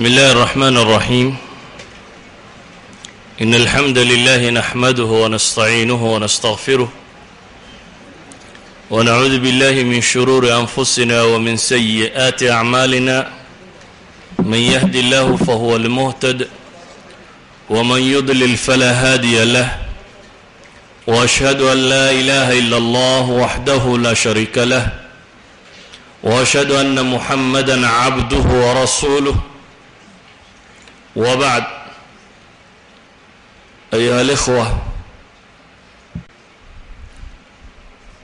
بسم الله الرحمن الرحيم إن الحمد لله نحمده ونستعينه ونستغفره ونعوذ بالله من شرور أنفسنا ومن سيئات أعمالنا من يهد الله فهو المهتد ومن يضلل فلا هادي له وأشهد أن لا إله إلا الله وحده لا شريك له وأشهد أن محمدا عبده ورسوله wabacd ayuha alikhwa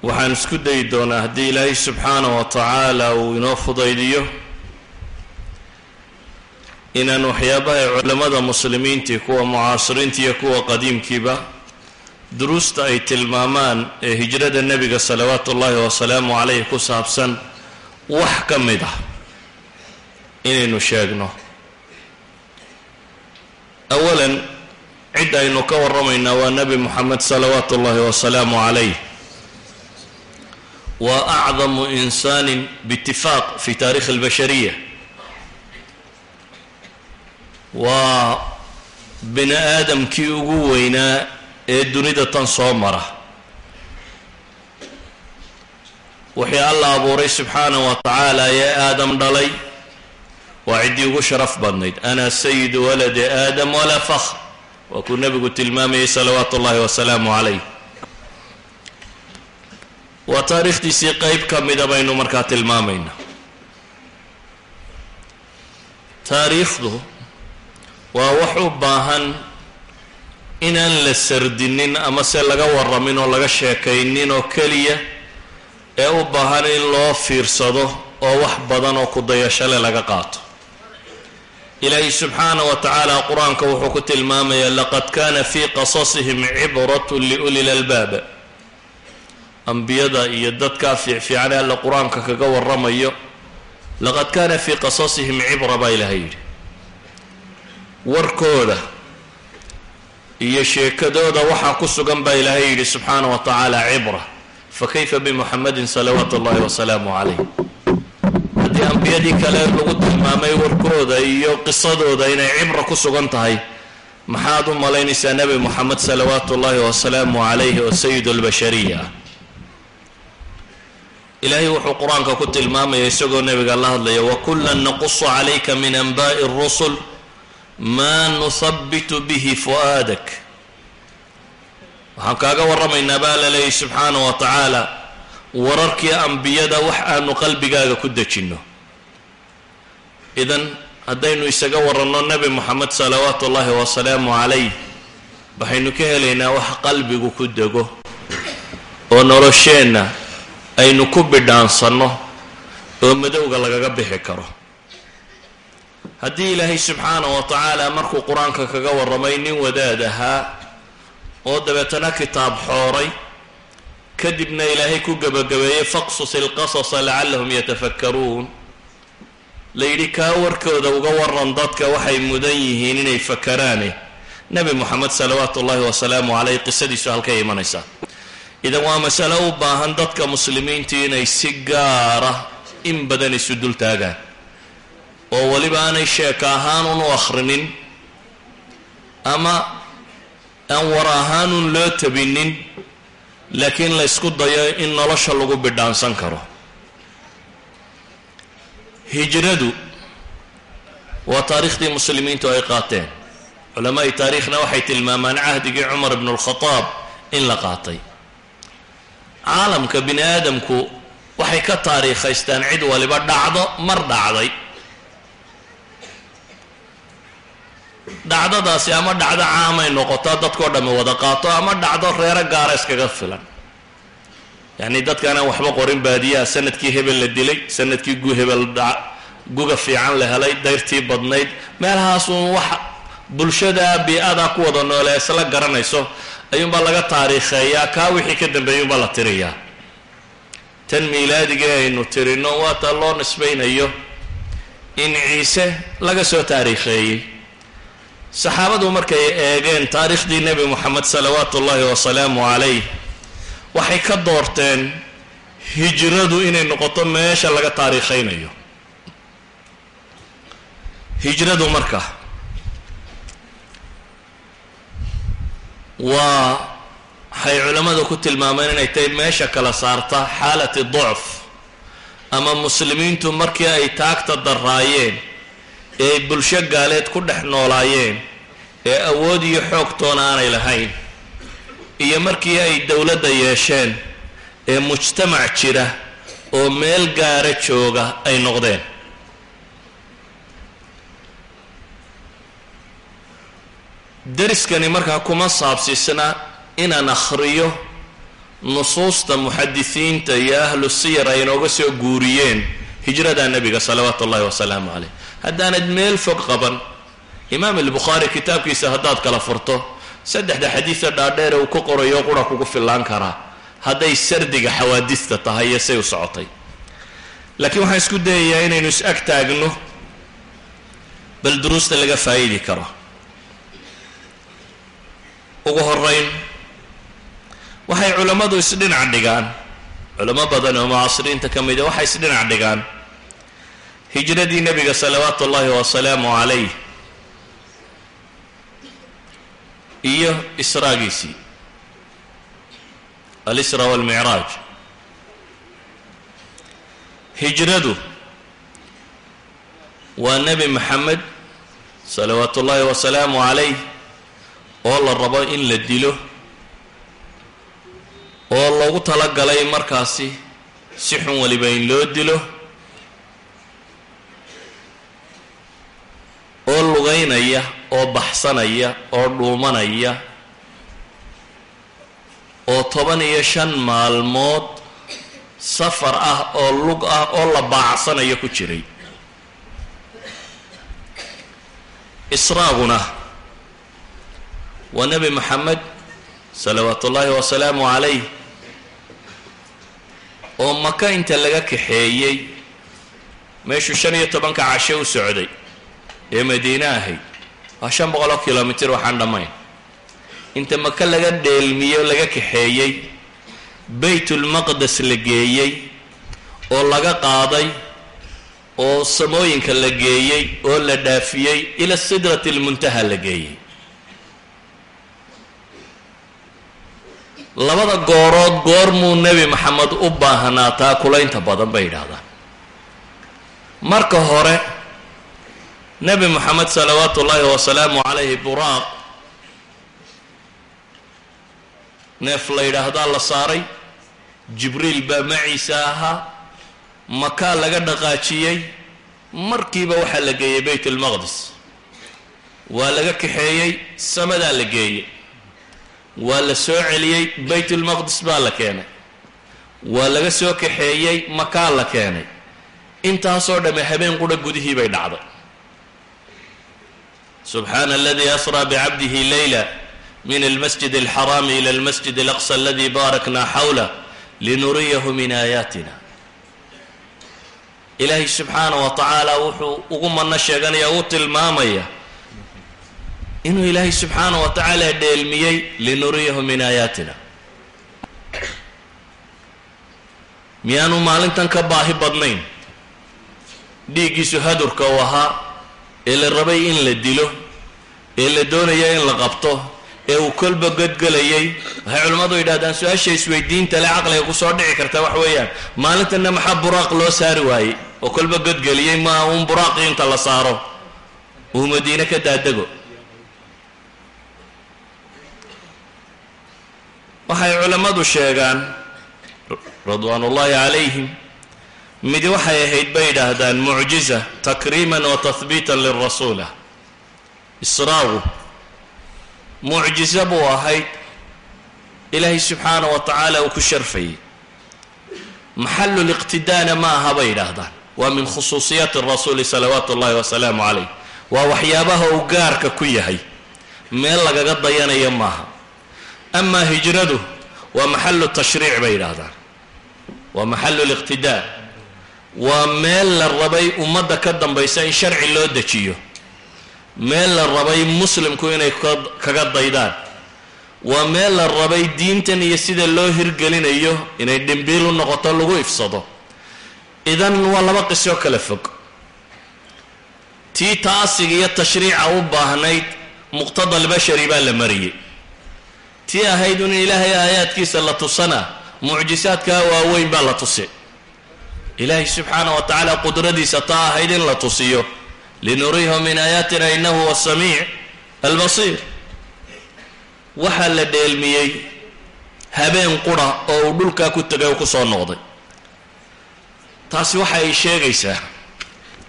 waxaan isku dayi doonaa haddii ilaahay subxaanah wa tacaala uu inoo fudaydiyo inaan waxyaabaha ay culamada muslimiintii kuwa mucaasiriintii iyo kuwa qadiimkiiba duruusta ay tilmaamaan ee hijrada nebiga salawaatu ullaahi wasalaamu calayh ku saabsan wax ka mid ah inaynu sheegno awalan cidda aynu ka warramaynaa waa nebi moxamed salawaatu ullaahi wasalaamu calayh waa acdamu insaanin biitifaaq fi taarikhi albashariya waa bini aadamkii ugu weynaa ee dunida tan soo mara wixii alla abuuray subxaanah wa tacaala ee aadam dhalay waa ciddii ugu sharaf badnayd. Ana sayidu waladi aadam walaa fakhr. Waa kuu nebigu tilmaamayay salawaatu ullaahi wasalaamu calayh. Waa taariikhdiisii qeyb ka mida baynu markaa tilmaamaynaa taariikhdu waa wax u baahan inaan la sardinin ama se laga warramin oo laga sheekaynin oo keliya ee u baahan in loo fiirsado oo wax badan oo kudayashale laga qaato ilaahay subxaana wa tacaala qur'aanka wuxuu ku tilmaamayaa laqad kana fii qasasihim cibratun liuli lalbaab ambiyada iyo dadkaa fiicfiicane alla qur'aanka kaga warramayo laqad kana fii qasasihim cibra baa ilaahay yidhi. Warkooda iyo sheekadooda waxaa ku sugan baa ilaahay yidhi subxaana wa tacaala cibra fakayfa bimuxamedin salawaatu ullahi wasalaamu calayh haddii ambiyadii kale lagu tilmaamay warkooda iyo qisadooda inay cibra ku sugan tahay. Maxaad u malaynaysaa nebi moxamed salawaatu ullaahi wasalaamu calayhi oo sayid albashariya ah ilaahay wuxuu qur'aanka ku tilmaamaya isagoo nebiga la hadlaya wakullan naqusu calayka min anba'i اrusul maa nuhabitu bihi fu'aadak. Waxaan kaaga warramaynaa baa la leeyay subxaana wa tacaala wararkii ambiyada wax aanu qalbigaaga ku dejinno. Idan haddaynu isaga waranno nebi moxamed salawaatu ullaahi wasalaamu calayh waxaynu ka helaynaa wax qalbigu ku dego oo nolosheenna aynu ku bidhaansanno oo madowga lagaga bixi karo. Haddii ilaahay subxaana wa tacaala markuu qur'aanka kaga warramay nin wadaad ahaa oo dabeetana kitaab xooray kadibna ilaahay ku gebagabeeyey faqsus ilqasasa lacallahum yatafakkaruun. La yidhi kaa warkooda uga waran dadka waxay mudan yihiin inay fakaraane nebi moxamed salawaatu ullaahi wasalaamu caleyh qisadiisu halkay imanaysaa. Idan waa masalo u baahan dadka muslimiinta inay si gaara in badan isu dul taagaan. Oo weliba aanay sheeka ahaanun u akhrinin ama aan war ahaanun loo tabinin laakiin la ysku dayo in nolosha lagu bidhaansan karo. Hijradu waa taariikhdii muslimiintu ay qaateen. Culamaai taariikhna waxay tilmaamaan cahdigii cumar ibnu lkhadaab in la qaatay. Caalamka bini aadamku waxay ka taariikhaystaan cid waliba dhacdo mar dhacday dhacdadaasi ama dhacdo caamay noqotaa dadkao dhamme wada qaato ama dhacdo reero gaara iskaga filan. Yacni dadkaanaan waxba qorin baadiyaha sannadkii hebel la dilay sannadkii gu hebel guga fiican la helay dayrtii badnayd meelahaasun wax bulshada bii-ada ku wada noole isla garanayso ayuunbaa laga taariikheeyaa kaa wixii ka dambeeyuunbaa la tiriyaa. Tan miilaadigii aynu tirino waa ta loo nisbaynayo in ciise laga soo taariikheeyey saxaabadu markay eegeen taariikhdii nebi moxamed salawaatu ullaahi wasalaamu calayh waxay ka doorteen hijradu inay noqoto meesha laga taariikhaynayo. Hijradu marka waa waxay culammadu ku tilmaameen inay tahay meesha kala saarta xaalati ducf ama muslimiintu markii ay taagta daraayeen ee bulsho gaaleed ku dhex noolaayeen ee awood iyo xoogtoona aanay lahayn iyo markii ay dowladda yeesheen ee mujtamac jira oo meel gaara jooga ay noqdeen. Deriskani markaa kuma saabsisna inaan akhriyo nusuusta muxadisiinta iyo ahlu siyar ay inooga soo guuriyeen hijrada nebiga salawaatu ullahi wasalaamu caleyh haddaanad meel fog qaban. Imaam albukhaari kitaabkiisa haddaad kala furto saddexda xadiida dhaadheere uu ka qorayo qura kugu fillaan karaa. Hadday sardiga xawaadista tahay iyo say u socotay. Laakiin waxaan isku dayayaa inaynu is ag taagno bal duruusta laga faa'idi karo. Ugu horeyn waxay culammadu isdhinac dhigaan. Culamo badan oo mucaasiriinta ka mida waxay isdhinac dhigaan hijradii nebiga salawaatu ullaahi wasalaamu calayh iyo israagiisii alisra walmicraaj hijradu waa nebi maxamed salawaatu ullaahi wasalaamu calayh oo la rabo in la dilo oo loogu talagalay markaasi si xun weliba in loo dilo oo lugaynaya oo baxsanaya oo dhuumanaya oo toban iyo shan maalmood safar ah oo lug ah oo la baacsanayo ku jiray. Israaguna waa nebi moxamed salawaatu ullaahi wasalaamu calayh oo maka inta laga kaxeeyey meeshuu shan iyo tobanka cashe u socday ee madiine ahayd waa shan boqoloo kilomitir waxaan dhammayn. Inta maka laga dheelmiyo laga kaxeeyey baytulmaqdes la geeyey oo laga qaaday oo samooyinka la geeyey oo la dhaafiyey ila sidrati lmuntaha la geeyey. Labada goorood goormuu nebi maxamed u baahnaa taakulaynta badan bay yidhaahdaan marka hore nebi moxamed salawaatu ullaahi wasalaamu calayhi buraaq neef la yidhaahdaa la saaray. Jibriil baa maciisa ahaa. Makaa laga dhaqaajiyey. Markiiba waxaa la geeyey bayt ulmaqdis waa laga kaxeeyey samadaa la geeyey. Waa la soo celiyey baytulmaqdis baa la keenay. Waa laga soo kaxeeyey makaa la keenay. Intaasoo dhamme habeen qura gudihii bay dhacday subxaana aladii asraa bicabdihi leyla min almasjid alxaraami ila almasjid alaqsa aladi baarakna xawlah linuriyahu min aayaatina ilaahay subxaana wa tacaala wuxuu ugu manno sheeganaya u tilmaamaya inuu ilaahay subxaana wa tacaala dheelmiyey linuriyahu min aayaatina miyaanu maalintan ka baahi badnayn dhiiggiisu hadurka uu ahaa ee la rabay in la dilo ee la doonaya in la qabto ee uu kolba godgelayay waxay culimmadu yidhahdaan su'aasha isweydiinta le caqliga ku soo dhici karta wax weeyaan. Maalintanna maxaa buraaq loo saari waayey? Oo kolba godgeliyey maa uun buraaqii inta la saaro. Uu madiine ka daadego. Waxay culammadu sheegaan ridwaan ullaahi calayhim midi waxay ahayd bay yidhaahdaan mucjiza takriiman wa tahbiitan lirasuulah israagu mucjizo buu ahayd ilaahay subxaana wa tacaala uu ku sharfayay. Maxaluliqtidaana ma aha bay yidhaahdaan waa min khusuusiyaati rasuuli salawaatu ullahi wasalaamu calayh. Waa waxyaabaha uu gaarka ku yahay. Meel lagaga dayanaya maaha amaa hijradu waa maxalu tashriic bay yidhaahdaan waa maxalu liqtidaa waa meel la rabay ummadda ka dambaysa in sharci loo dejiyo. Meel la rabay muslimku inay kaga daydaan. Waa meel la rabay diintan iyo sida loo hirgelinayo inay dhimbiil u noqoto lagu ifsado. Idan waa laba qisoo kala fog. Tii taasiga iyo tashriica u baahnayd muqtada albashari baa la mariyey. Tii ahayd in ilaahay aayaadkiisa la tusana mucjisaadkaa waaweyn baa la tusi ilaahay subxaana wa tacaala qudradiisa taa ahayd in la tusiyo. Linuriihu min aayaatina inahu huwa samiic albasiir. Waxaa la dheelmiyey habeen qura oo uu dhulkaa ku tegay oo ku soo noqday. Taasi waxa ay sheegaysaa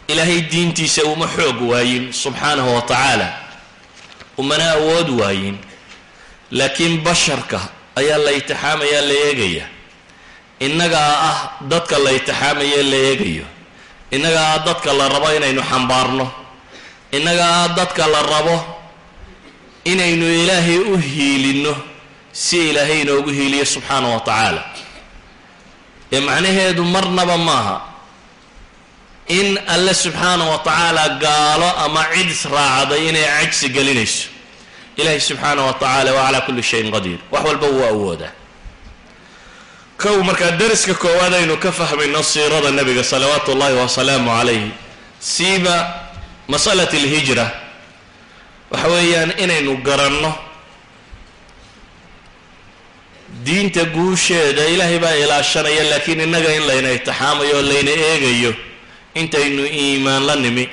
ilaahay diintiisa uma xoog waayin subxaanahu wa tacaala umana awood waayin. Laakiin basharka ayaa la itixaamaya la eegaya innagaa ah dadka la itixaamaye la eegayo. Innagaa ah dadka la rabo inaynu xambaarno. Innagaa ah dadka la rabo inaynu ilaahay u hiilinno si ilaahay inoogu hiiliyo subxaana wa tacaala. Ee macnaheedu marnaba maaha in alle subxaana wa tacaala gaalo ama cid israacday inay cajsi gelinayso. Ilaahay subxaana wa tacaala waa calaa kulli shayin qadiir. Wax walba wuu awoodaa kow markaa dariska koowaad aynu ka fahmayno siirada nebiga salawaatu ullahi wasalaamu calayh siiba masalat alhijra. Waxa weeyaan inaynu garanno diinta guusheeda ilaahay baa ilaashanaya laakiin innaga in layna itixaamayo oo layna eegayo intaynu iimaan la nimi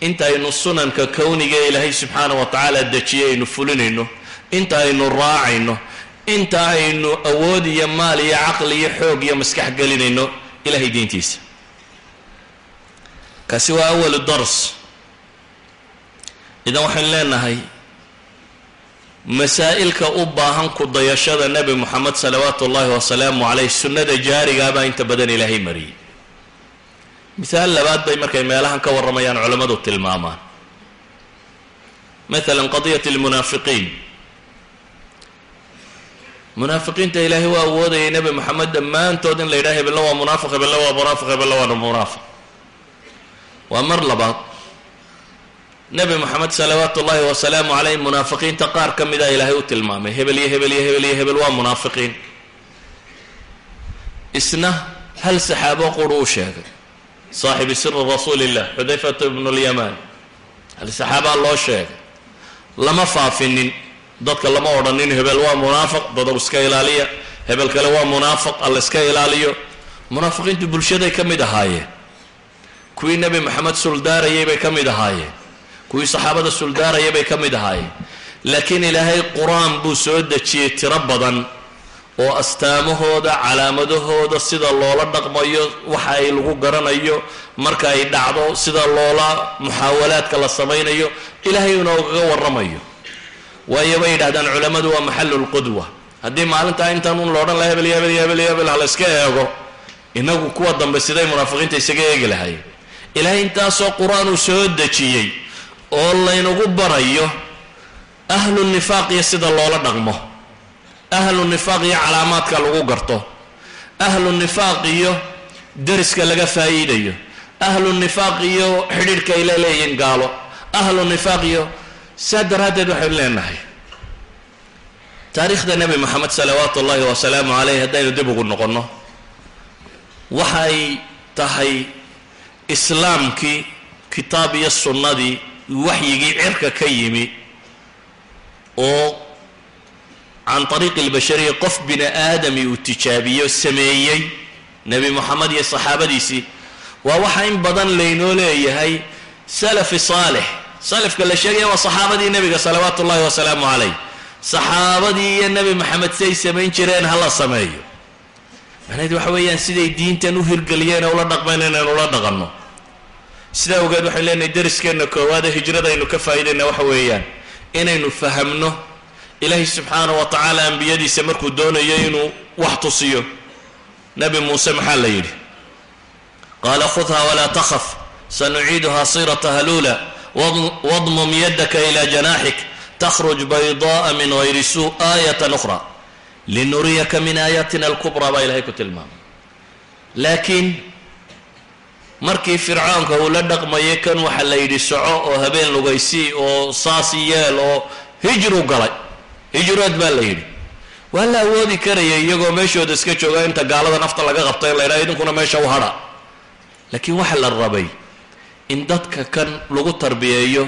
intaynu sunanka kowniga ilaahay subxaana wa tacaala dejiyay aynu fulinayno inta aynu raacayno inta aynu awood iyo maal iyo caqli iyo xoog iyo maskax gelinayno ilahay diintiisa kaasi waa awalu dars. Idan waxaynu leenahay masaa'ilka u baahan ku dayashada nebi moxamed salawaatu ullahi wasalaamu caleyh sunnada jaarigaabaa inta badan ilaahay mariyey. Mihaal labaad bay markay meelahan ka warramayaan culammadu tilmaamaan. Maala qadiyat lmunaafiqiin munaafiqiinta ilaahay waa awoodayay nebi moxamed dhammaantood in la yidhaha hebelna waa munaafiq hebelna waa munaafiq hebelna waana munaafiq waa mar labaad nebi moxamed salawaatu ullahi wasalaamu caleyh munaafiqiinta qaar ka mida ilaahay u tilmaamay hebel iyo hebel iyo hebel iyo hebel waa munaafiqiin. Isna hal saxaabo quru u sheegay saaxibi siri rasuuli illah xudayfatu ibnu lyamaan hal saxaabaa loo sheegay lama faafinin dadka lama odhanin hebel waa munaafiq dadow iska ilaaliya. Hebel kale waa munaafiq alla iska ilaaliyo. Munaafiqiintu bulshaday ka mid ahaayeen kuwii nebi moxamed suldaarayay bay ka mid ahaayeen kuwii saxaabada suldaaraya bay ka mid ahaayeen laakiin ilaahay qur'aan buu soo dejiyey tiro badan oo astaamahooda calaamadahooda sida loola dhaqmayo waxa ay lagu garanayo marka ay dhacdo sida loola muxaawalaadka la samaynayo ilaahay inoogaga warramayo waayo bay yidhahdaan culammadu waa maxalu lqudwa haddii maalintaa intaan un loodhan laha hebel hebel hebel hebel hala iska eego inagu kuwa dambe siday munaafiqiinta isaga eegi lahayen ilaahay intaasoo qur'aan uu soo dejiyey oo laynagu barayo ahlu nifaaq iyo sida loola dhaqmo. Ahlu nifaaq iyo calaamaadka lagu garto. Ahlu nifaaq iyo deriska laga faa'iidayo. Ahlu nifaaq iyo xidhiidhka ay la leeyihiin gaalo. Ahlu nifaaq iyo saa daraaddeed waxaynu leenahay. Taariikhda nebi moxamed salawaatu ullahi wasalaamu caleyh haddaynu dib ugu noqonno waxay tahay islaamkii kitaab iyo sunnadii waxyigii cirka ka yimi oo can ariiqi albashariya qof bini aadami uu tijaabiyo sameeyey nebi moxamed iyo saxaabadiisii. Waa waxa in badan laynoo leeyahay salafi saalix salafka la sheegaya waa saxaabadii nebiga salawaatu ullahi wasalaamu calayh. Saxaabadii iyo nebi moxamed siday samayn jireen hala sameeyo. Macnaheed waxa weeyaan siday diintan u hirgeliyeen ula dhaqmeen inaynu ula dhaqanno. Sidaa ogeed waxaynu leenahay dariskeenna koowaade hijradaynu ka faa'iidayna waxa weeyaan inaynu fahamno ilaahay subxaana wa tacaala ambiyadiisa markuu doonayo inuu wax tusiyo. Nebi muuse maxaa la yidhi? Qaala khudha walaa takhaf sanuciiduha sirataha luula wadmum yadaka ila janaaxik takhruj bayda'a min hayri suu aayatan ukhra. Linuriyaka min aayaatina alkubraa baa ilahay ku tilmaamay. Laakiin markii fircoonka uu la dhaqmayay kan waxaa la yidhi soco oo habeen lugaysi oo saasi yeel oo hijru galay. Hijrood baa la yidhi. Waa la awoodi karaya iyagoo meeshooda iska jooga inta gaalada nafta laga qabta in la ydhaha idinkuna meesha u hadha. Laakiin waxaa la rabay in dadka kan lagu tarbiyeeyo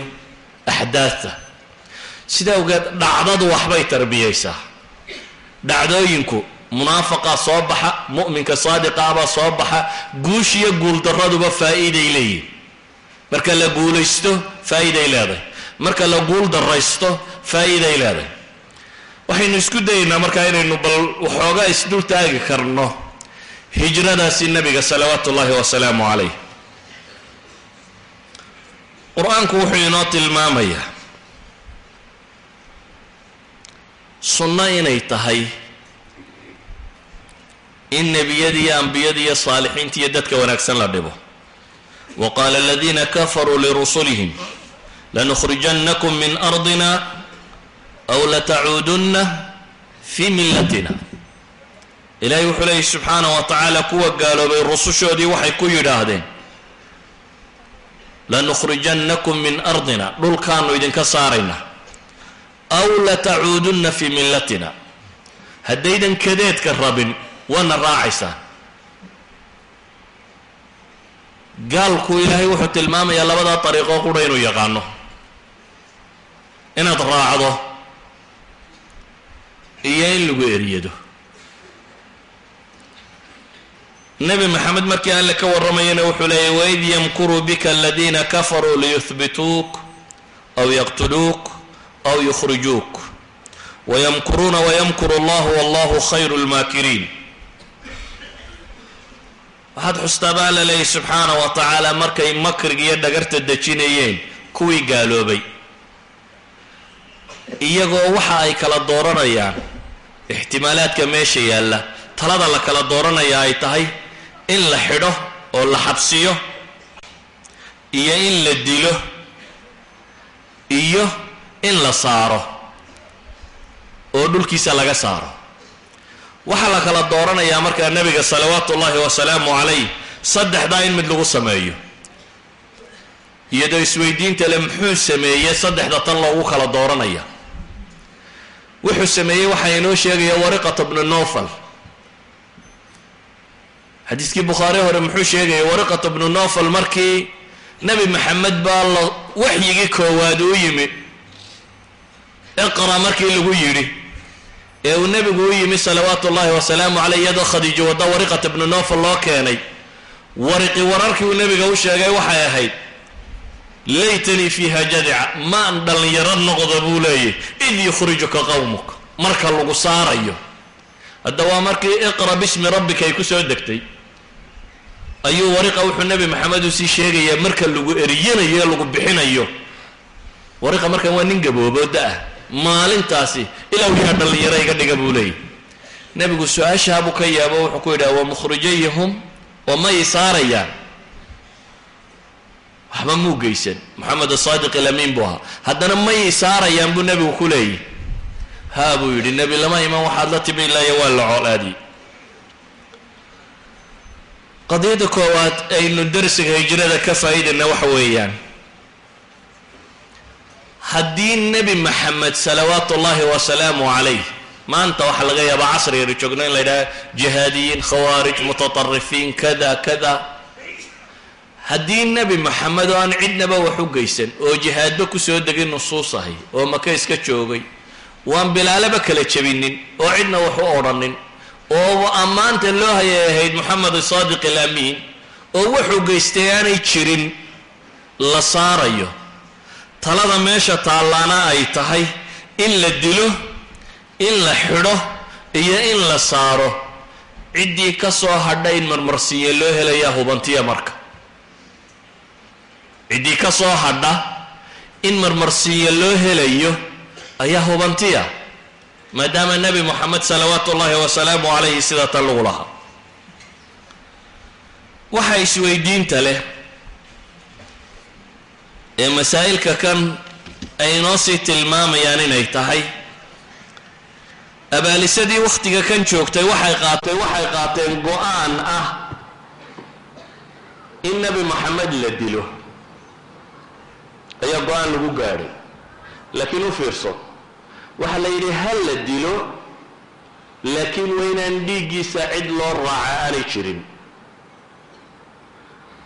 axdaadta. Sida awgeed dhacdadu waxbay tarbiyeysaa dhacdooyinku munaafaqaa soo baxa mu'minka saadiqaabaa soo baxa guushiyo guuldaraduba faa'iiday leeyihiin marka la guulaysto faa'iiday leedahay. Marka la guul daraysto faa'iiday leedahay. Waxaynu isku dayaynaa markaa inaynu bal waxoogaa isdul taagi karno. Hijradaasi nebiga salawaatu ullaahi wasalaamu calayh qur'aanku wuxuu inoo tilmaamayaa sunno inay tahay in nebiyada iyo ambiyada iyo saalixiinta iyo dadka wanaagsan la dhibo. Wa qaala aladiina kafaruu lirusulihim lanukhrijannakum min ardina aw latacuudunna fii millatina. Ilaahay wuxuu leeyay subxaana wa tacaala kuwa gaaloobay rusushoodii waxay ku yidhaahdeen lanukhrijannakum min ardina dhulkaanu idinka saaraynaa aw latacuudunna fii millatina. Haddaydan kadeedka rabin waana raacaysaan gaalku ilaahay wuxuu tilmaamayaa labadaa dariiqoo qura inuu yaqaano. Inaad raacdo iyo in lagu eryado nebi maxamed markii alle ka warramayana wuxuu leeyay waid yamkuruu bika aladiina kafaruu liyuhbituuk aw yaqtuluuk aw yukhrijuuk. Wayamkuruuna wayamkuru allahu wallahu khayru lmaakiriin waxaad xustaaba alla leeyay subxaana wa tacaala markay makriga iyo dhagarta dejinayeen kuwii gaaloobay. Iyagoo waxa ay kala dooranayaan ixtimaalaadka meesha yaalla talada la kala dooranaya ay tahay in la xidho oo la xabsiyo iyo in la dilo iyo in la saaro oo dhulkiisa laga saaro. Waxaa la kala dooranayaa markaa nebiga salawaatu ullaahi wasalaamu calayh saddexdaa in mid lagu sameeyo. Iyadoo isweydiinta le muxuu sameeyey saddexda tan loogu kala dooranaya. Wuxuu sameeyey waxaa inoo sheegaya wariqata bnu nofal xadiiskii bukhaari hore muxuu sheegaya wariqata bnu nofal markii nebi maxamed baa la waxyigii koowaad u yimi. Iqra markii lagu yidhi ee uu nebigu u yimi salawaatu ullaahi wasalaamu caleyh iyadoo khadiijo wadda wariqata bnu nofal loo keenay. Wariqi wararkii uu nebiga u sheegay waxay ahayd laytanii fiiha jadica maan dhallinyaro noqdo buu leeyahy id yukhrijuka qowmuk marka lagu saarayo. Hadda waa markii iqra bismi rabbika ay ku soo degtay ayuu wariqa wuxuu nebi maxamed u sii sheegayaa marka lagu eriyanayo ee lagu bixinayo. Wariqa markan waa nin gabooboo da'ah maalintaasi ilaahu yaa dhallinyaro iga dhiga buu leeyahy nebigu su'aashaabuu ka yaabo wuxuu ku yidhaha wa mukhrijayhum oo ma i saarayaan waxba muu geysan moxamed asaadiq ilamiin buu ahaa. Haddana may saarayaan buu nebigu ku leeyahy haa buu yidhi nebi lama iman waxaad la timi ilaayo waa la colaadiyey qadiyadda koowaad aynu darsiga hijrada ka faa'iidayna waxa weeyaan. Haddii nebi maxamed salawaatu ullaahi wasalaamu calayh maanta waxaa laga yaabaa casrigaynu joogno in la yidhaha jihaadiyiin khawaarij mutaطarifiin kada kada. Haddii nebi maxamed oo aan cidnaba wax u geysan oo jihaadba ku soo degay nusuus ahay oo maka iska joogay waan bilaalaba kala jebinin oo cidna wax u odhanin oo ammaanta loo hayay ahayd moxamed saadiq alamiin oo wuxuu geystay aanay jirin la saarayo. Talada meesha taallaana ay tahay in la dilo in la xidho iyo in la saaro. Ciddii ka soo hadha in marmarsiiye loo helayaa hubantiya marka. Ciddii ka soo hadha in marmarsiiyo loo helayo ayaa hubantiya maadaama nebi moxamed salawaatu ullaahi wasalaamu calayhi sida tan lagu lahaa. Waxa isweydiinta leh ee masaa'ilka kan ay inoo sii tilmaamayaan inay tahay. Abaalisadii wakhtiga kan joogtay waxay qaateen waxay qaateen go'aan ah in nebi moxamed la dilo. Ayaa go'aan lagu gaadhay. Laakiin u fiirso waxaa la yidhi ha la dilo laakiin waa inaan dhiiggiisa cid loo raaca aanay jirin.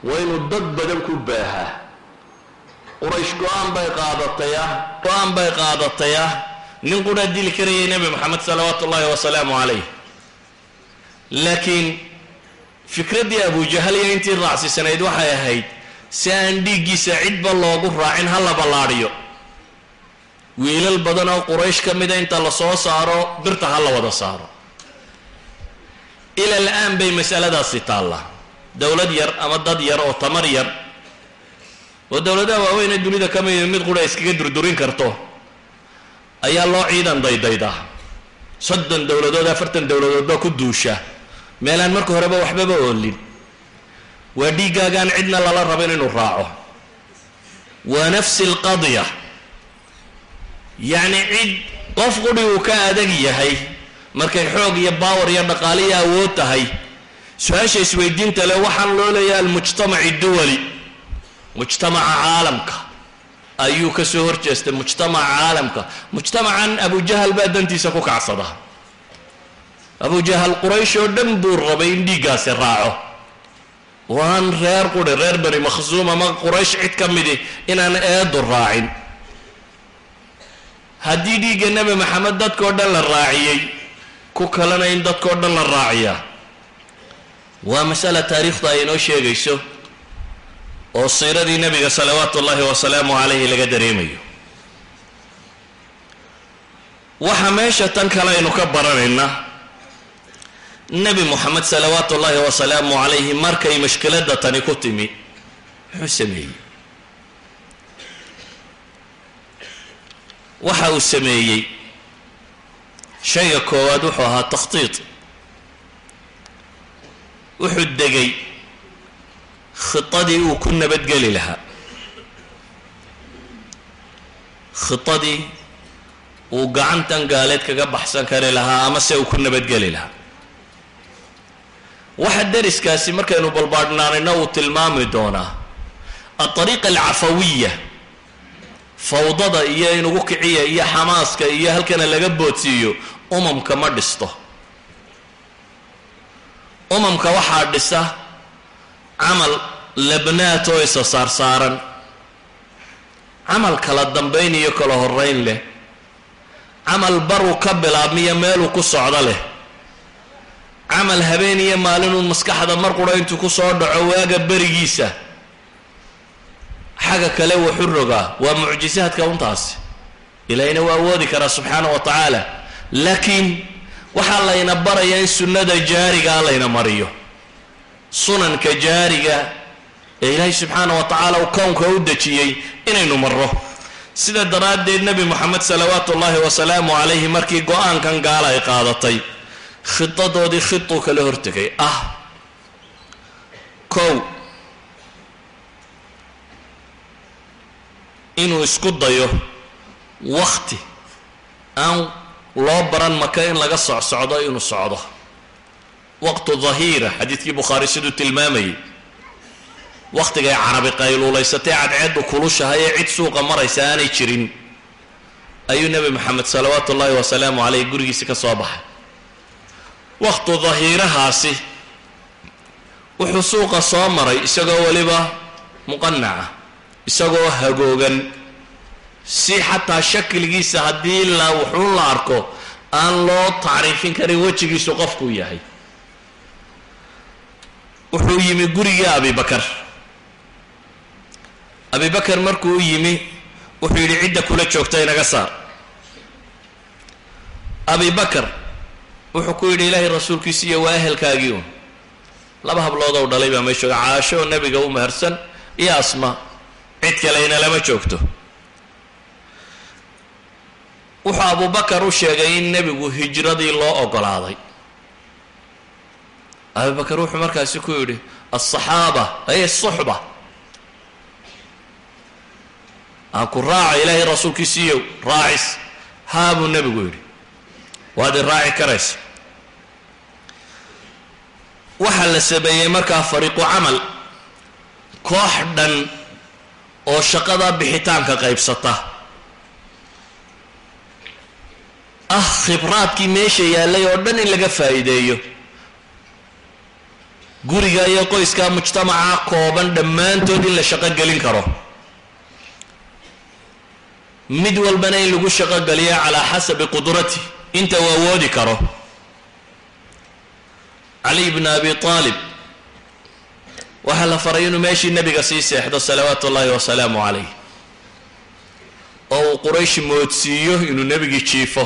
Waa inuu dad badan ku baahaa. Quraysh go'aan bay qaadatay ah. Go'aan bay qaadatay ah. Nin qura dili karayay nebi moxamed salawaatu ullaahi wasalaamu calayh laakiin fikraddii abujahal iyo intii raacsisanayd waxay ahayd si aan dhiiggiisa cidba loogu raacin ha la ballaadhiyo wiilal badan oo quraysh ka mida inta la soo saaro birta ha la wada saaro. Ila al-aan bay masaladaasi taallaa. Dowlad yar ama dad yar oo tamar yar. Oo dowladaha waaweyne dunida ka mida mid qura iskaga durdurin karto. Ayaa loo ciidan daydaydaa. Soddon dowladood afartan dowladood baa ku duusha. Meelaan marka horeba waxbaba oolin. Waa dhiiggaagaan cidna lala rabin inuu raaco. Waa nafsi alqadya yacni cid qof qudhi uu ka adag yahay markay xoog iyo baawar iyo dhaqaale iyo awood tahay su'aasha isweydiinta leh waxaan loo leeyahay almujtamaci duwali mujtamaca caalamka. Ayuu ka soo horjeestay mujtamaca caalamka. Mujtamacan abujahal baa dantiisa ku kacsada abujahal quraysh oo dhan buu rabay in dhiiggaasi raaco. Waan reer quri reer bani makhsuum ama quraysh cid ka midi inaan eedu raacin haddii dhiigga nebi maxamed dadkao dhan la raaciyey ku kalena in dadkao dhan la raaciyaa waa masala taariikhda ay inoo sheegayso oo siiradii nebiga salawaatu ullaahi wasalaamu calayhi laga dareemayo. Waxa meesha tan kale aynu ka baranaynaa nebi moxamed salawaatu ullaahi wasalaamu calayhi markay mashkiladda tani ku timi muxuu sameeyey waxa uu sameeyey. Shayga koowaad wuxuu ahaa takhtiid wuxuu degay. Khidadii uu ku nabadgeli lahaa. Khidadii uu gacantan gaaleed kaga baxsan kari lahaa ama se uu ku nabadgeli lahaa. Waxa deriskaasi markaynu balbaadhnaanayno uu tilmaami doonaa alariiqa alcafawiya fawdada iyo inugu kiciya iyo xamaaska iyo halkana laga boodsiiyo umamka ma dhisto. Umamka waxaa dhisa camal labnaat oo isa saarsaaran camal kala dambayn iyo kala horeyn leh. Camal baruu ka bilaabmiyo meeluu ku socdo leh. Camal habeen iyo maalinuu maskaxda mar qura intuu ku soo dhaco waaga berigiisa xagga kale wuxu rogaa. Waa mucjisaadka untaasi. Ilaahayna waa awoodi karaa subxaana wa tacaala. Laakiin waxaa layna barayaa in sunnada jaarigaa layna mariyo. Sunanka jaariga ee ilaahay subxaana wa tacaala uu kownka u dejiyey inaynu marro. Sida daraaddeed nebi moxamed salawaatu ullaahi wasalaamu calayhi markii go'aankan gaala ay qaadatay khidadoodii khiduu kala hortegay. Ah kow inuu isku dayo wakti aan loo baran maka in laga socsocdo inuu socdo. Waqtu dahiira xadiidkii bukhaari siduu tilmaamayay wakhtigay carabi qayluulaysatay cadceeddu kulushahay ee cid suuqa maraysa aanay jirin. Ayuu nebi moxamed salawaatu ullaahi wasalaamu caleyh gurigiisi ka soo baxay. Wakhtu dahiirahaasi wuxuu suuqa soo maray isagoo weliba muqanaca isagoo hagoogan. Si xataa shakligiisa haddii la wuxuun la arko aan loo tacriifin karin wejigiisu qofkuu yahay. Wuxuu yimi gurigii abibakar abibakar markuu yimi wuxuu yidhi cidda kula joogta inaga saar. Abibakar wuxuu ku yidhi ilaahay rasuulkiisi iyo waa ehelkaagii un laba hablood ou dhalay baa meeshooga caasho oo nebiga u maharsan iyo asma cid kaleyna lama joogto. Wuxuu abubakar u sheegay in nebigu hijradii loo ogolaaday. Abubakar wuxuu markaasi ku yidhi alsaxaaba ay suxba aan ku raaca ilaahay rasuulkiisiiyow raacis. Haa buu nebigu yidhi. Waad raaci karaysa. Waxaa la sameeyey markaa fariiqu camal. Koox dhan oo shaqada bixitaanka qaybsata. Ah khibraadkii meesha yaallay oo dhan in laga faa'iideeyo. Guriga iyo qoyska mujtamaca kooban dhammaantood in la shaqo gelin karo. Mid walbana in lagu shaqo geliyo calaa xasabi qudrati inta uu awoodi karo. Cali bn abi aalib waxaa la faray inuu meeshii nebiga sii seexdo salawaatu ullaahi wasalaamu calayh. Oo uu quraysh moodsiiyo inuu nebigii jiifo.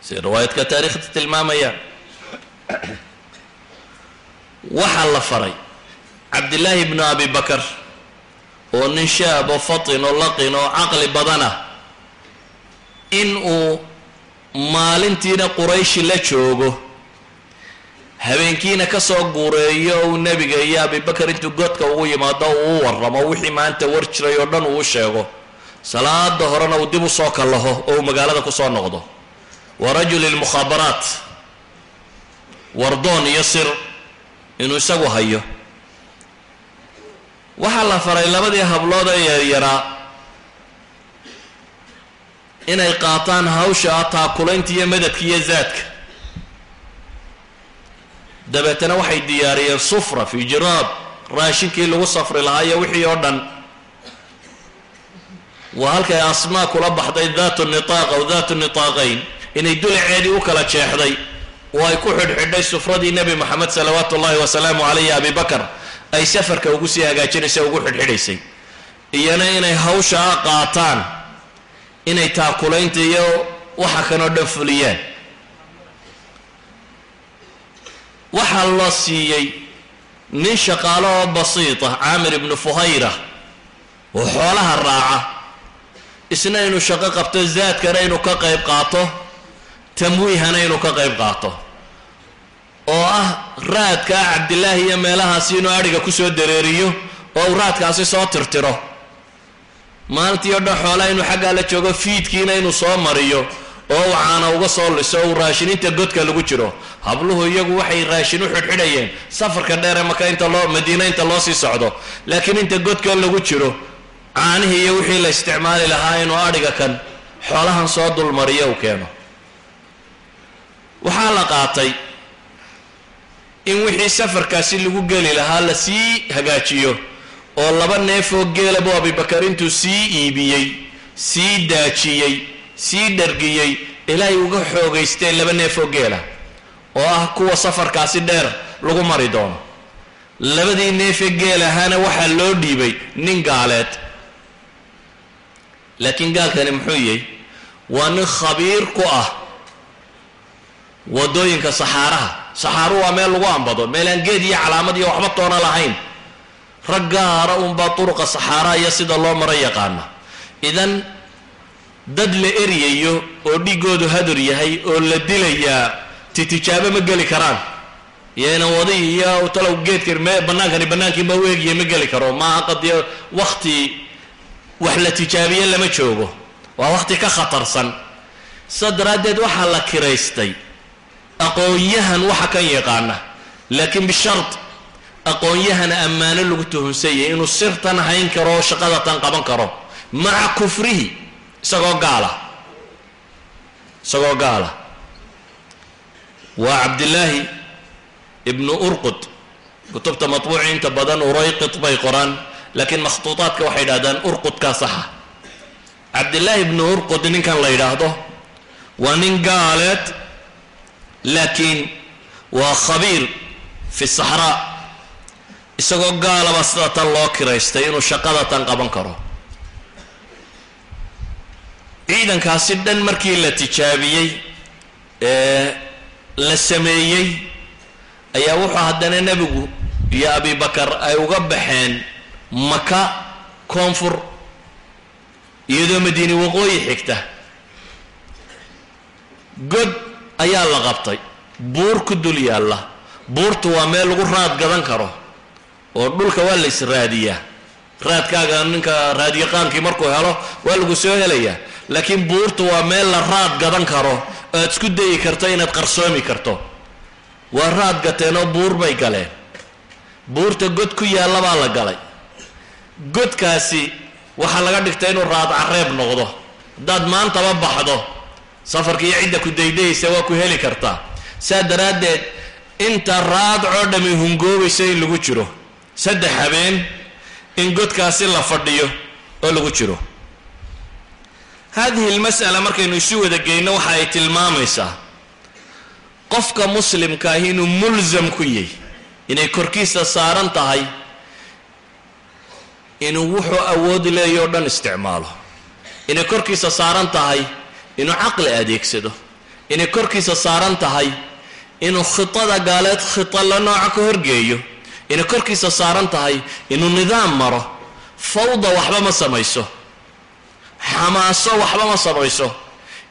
Si riwaayadka taariikhda tilmaamayaan waxaa la faray cabdillaahi bnu abi bakar oo nin shaab oo fatin oo laqin oo caqli badan ah in uu maalintiina qurayshi la joogo habeenkiina ka soo guureeyo uu nebiga iyo abibakar intuu godka ugu yimaado uu warramo wixii maanta war jiray oo dhan uu u sheego. Salaada horena uu dib u soo kallaho oo uu magaalada ku soo noqdo. Wa rajuli lmukhaabaraat wardoon iyo sir inuu isagu hayo. Waxaa la faray labadii hablood ee yaryaraa inay qaataan hawsha taakulaynta iyo madadka iyo zaadka dabeetana waxay diyaariyeen sufra fi jiraab raashinkii lagu safri lahaa iyo wixii oo dhan. Waa halkay asmaa kula baxday daatu nitaaq aw daatu nitaaqayn inay dulaceedii u kala jeexday. Oo ay ku xidhxidhay sufradii nebi moxamed salawaatu ullahi wasalaamu calayhi abi bakar ay safarka ugu sii hagaajinaysay ugu xidhxidhaysay. Iyana inay hawshaa qaataan inay taakulaynta iyo waxa kanoo dhan fuliyaan waxaa la siiyey nin shaqaalo oo basiita caamir ibnu fuhayra. Oo xoolaha raaca. Isna inuu shaqo qabto zaadkana inuu ka qayb qaato tamwiihana inuu ka qayb qaato. Oo ah raadkaa cabdilaahi iyo meelahaasi inuu adhiga ku soo dareeriyo oo uu raadkaasi soo tirtiro. Maalintii oo dhan xoolaha inuu xaggaa la joogo fiidkiina inuu soo mariyo oo uu caana uga soo liso uu raashininta godka lagu jiro habluhu iyagu waxay raashin u xidhxidhayeen. Safarka dheere maka inta loo madiina inta loo sii socdo. Laakiin inta godka lagu jiro caanihii iyo wixii la isticmaali lahaa inuu adhiga kan xoolahan soo dulmariyo uu keeno. Waxaa la qaatay in wixii safarkaasi lagu geli lahaa la sii hagaajiyo oo laba neefoo geela buu abibakar intuu sii iibiyey sii daajiyey sii dhargiyey ilaahay uga xoogaysteen laba neefoo geela oo ah kuwa safarkaasi dheer lagu mari doono. Labadii neefee geel ahaana waxaa loo dhiibay nin gaaleed. Laakiin gaalkani muxuu yahay waa nin khabiir ku ah waddooyinka saxaaraha. Saxaaru waa meel lagu ambado meelaan geed iyo calaamad iyo waxba toona lahayn. Rag gaara unbaa turuqa saxaaraha iyo sida loo maro yaqaana. Idan dad la eryayo oo dhiigoodu hadur yahay oo la dilayaa ti tijaabo ma geli karaan. Iyana wadi iyo talow geedkan me bannaankani bannaankii ma weegiya ma geli karo. Maaha qadiyo wakti wax la tijaabiye lama joogo. Waa wakti ka khatarsan. Sa daraaddeed waxaa la kiraystay aqoon-yahan waxa kan yaqaana. Laakiin bishart aqoon-yahan ammaano lagu tuhunsanyay inuu sirtan hayn karo oo shaqadatan qaban karo. Maca kufrihi isagoo gaala. Isagoo gaala waa cabdillaahi ibnu urqud kutubta matbuuci inta badan urayqit bay qoraan laakiin makhtuutaadka waxay yidhahdaan urqudkaa saxa. Cabdillaahi ibnu urqud ninkan la yidhaahdo waa nin gaaleed laakiin waa khabiir fi saxraa isagoo gaalaba sida tan loo kiraystay inuu shaqada tan qaban karo. Ciidankaasi dhan markii la tijaabiyey la sameeyey ayaa wuxuu haddana nebigu iyo abibakar ay uga baxeen maka koonfur iyadoo madiine waqooyi xigta. God ayaa la qabtay buur ku dul yaalla. Buurtu waa meel lagu raad gadan karo oo dhulka waa la israadiyaa raadkaaga ninka raadyaqaankii markuu helo waa lagu soo helayaa. Laakiin buurtu waa meel la raad gadan karo aad isku dayi karto inaad qarsoomi karto. Waa raad gateen oo buur bay galeen. Buurta god ku yaalla baa la galay. Godkaasi waxaa laga dhigtay inuu raadcareeb noqdo. Haddaad maantaba baxdo safarka iyo cidda ku daydayaysa waa ku heli kartaa. Saa daraaddeed inta raadcoo dhami hungoobaysa in lagu jiro saddex habeen in godkaasi la fadhiyo oo lagu jiro haadihi lmas'ala markaynu isu wada geyno waxa ay tilmaamaysaa. Qofka muslimka ahi inuu mulsam ku yahy inay korkiisa saaran tahay inuu wuxuu awoodi leeyo o dhan isticmaalo. Inay korkiisa saaran tahay inuu caqli adeegsado. Inay korkiisa saaran tahay inuu khitada gaaleed khita la nooca ka horgeeyo. Inay korkiisa saaran tahay inuu nidaam maro. Fawda waxba ma samayso xamaaso waxba ma samayso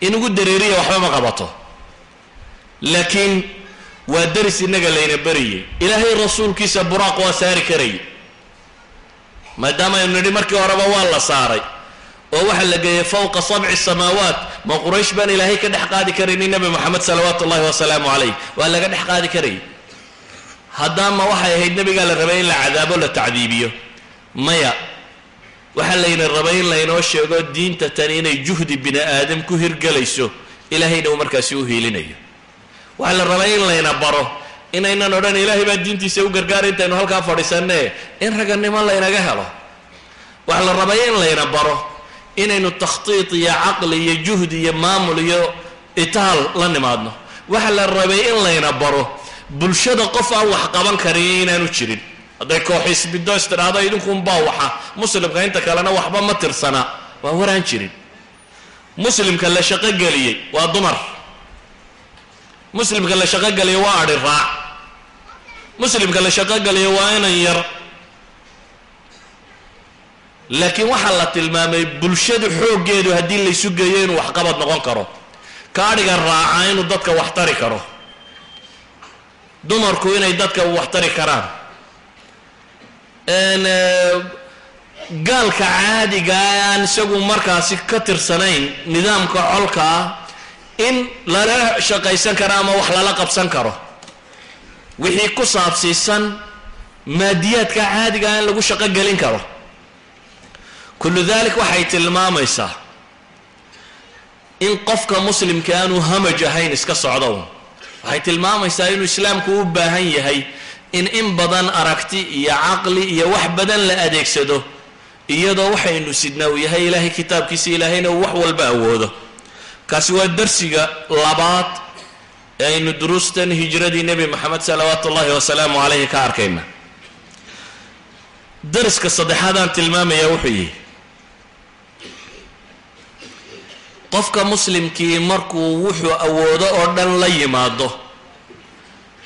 inugu dareeriya waxba ma qabato. Laakiin waa daris innaga layna beriyey ilaahay rasuulkiisa buraaq waa saari karayay maadaama aynu nidhi markii horeba waa la saaray oo waxaa la geeyey fawqa sabci samaawaat ma quraysh baan ilaahay ka dhex qaadi karaynin nebi moxamed salawaatu ullahi wasalaamu calayh. Waa laga dhex qaadi karayay haddaama waxay ahayd nebigaa la rabay in la cadaabo la tacdiibiyo. Maya waxaa layna rabay in laynoo sheego diinta tani inay juhdi bini aadam ku hirgelayso ilaahayna uu markaasi u hiilinayo. Waxaa la rabay in layna baro inaynan odhan ilaahay baa diintiisa u gargaara intaynu halkaa fadhiisanee in raganimo laynaga helo. Waxaa la rabay in layna baro inaynu takhtiid iyo caqli iyo juhdi iyo maamul iyo itaal la nimaadno. Waxaa la rabay in layna baro bulshada qof aan wax qaban karin inaanu jirin hadday kooxisbido istidhaahdo idinkunbaa waxa. Muslimka inta kalena waxba ma tirsana. Waa waraan jirin. Muslimka la shaqogeliyey waa dumar. Muslimka la shaqogeliyey waa adhi raac muslimka la shaqogeliyey waa inan yar. Laakiin waxaa la tilmaamay bulshadu xooggeedu haddii laysu geeyo inuu waxqabad noqon karo. Kaadhiga raaca inuu dadka wax tari karo. Dumarku inay dadka wax tari karaan gaalka caadigaa aan isagu markaasi ka tirsanayn nidaamka colka ah in lala shaqaysan karo ama wax lala qabsan karo. Wixii ku saabsiisan maadiyaadka caadigaa in lagu shaqo gelin karo. Kullu dalik waxay tilmaamaysaa in qofka muslimka aanu hamaj ahayn iska socdo. Waxay tilmaamaysaa inuu islaamku u baahan yahay in in badan aragti iyo caqli iyo wax badan la adeegsado iyadoo waxaynu sidnaa uu yahay ilaahay kitaabkiisa ilaahayna uu wax walba awoodo. Kaasi waa darsiga labaad ee aynu duruustan hijradii nebi moxamed salawaatu ullahi wasalaamu calayhi ka arkayna. Dariska saddexaadaan tilmaamayaa wuxuu yihi qofka muslimkii markuu wuxuu awoodo oo dhan la yimaado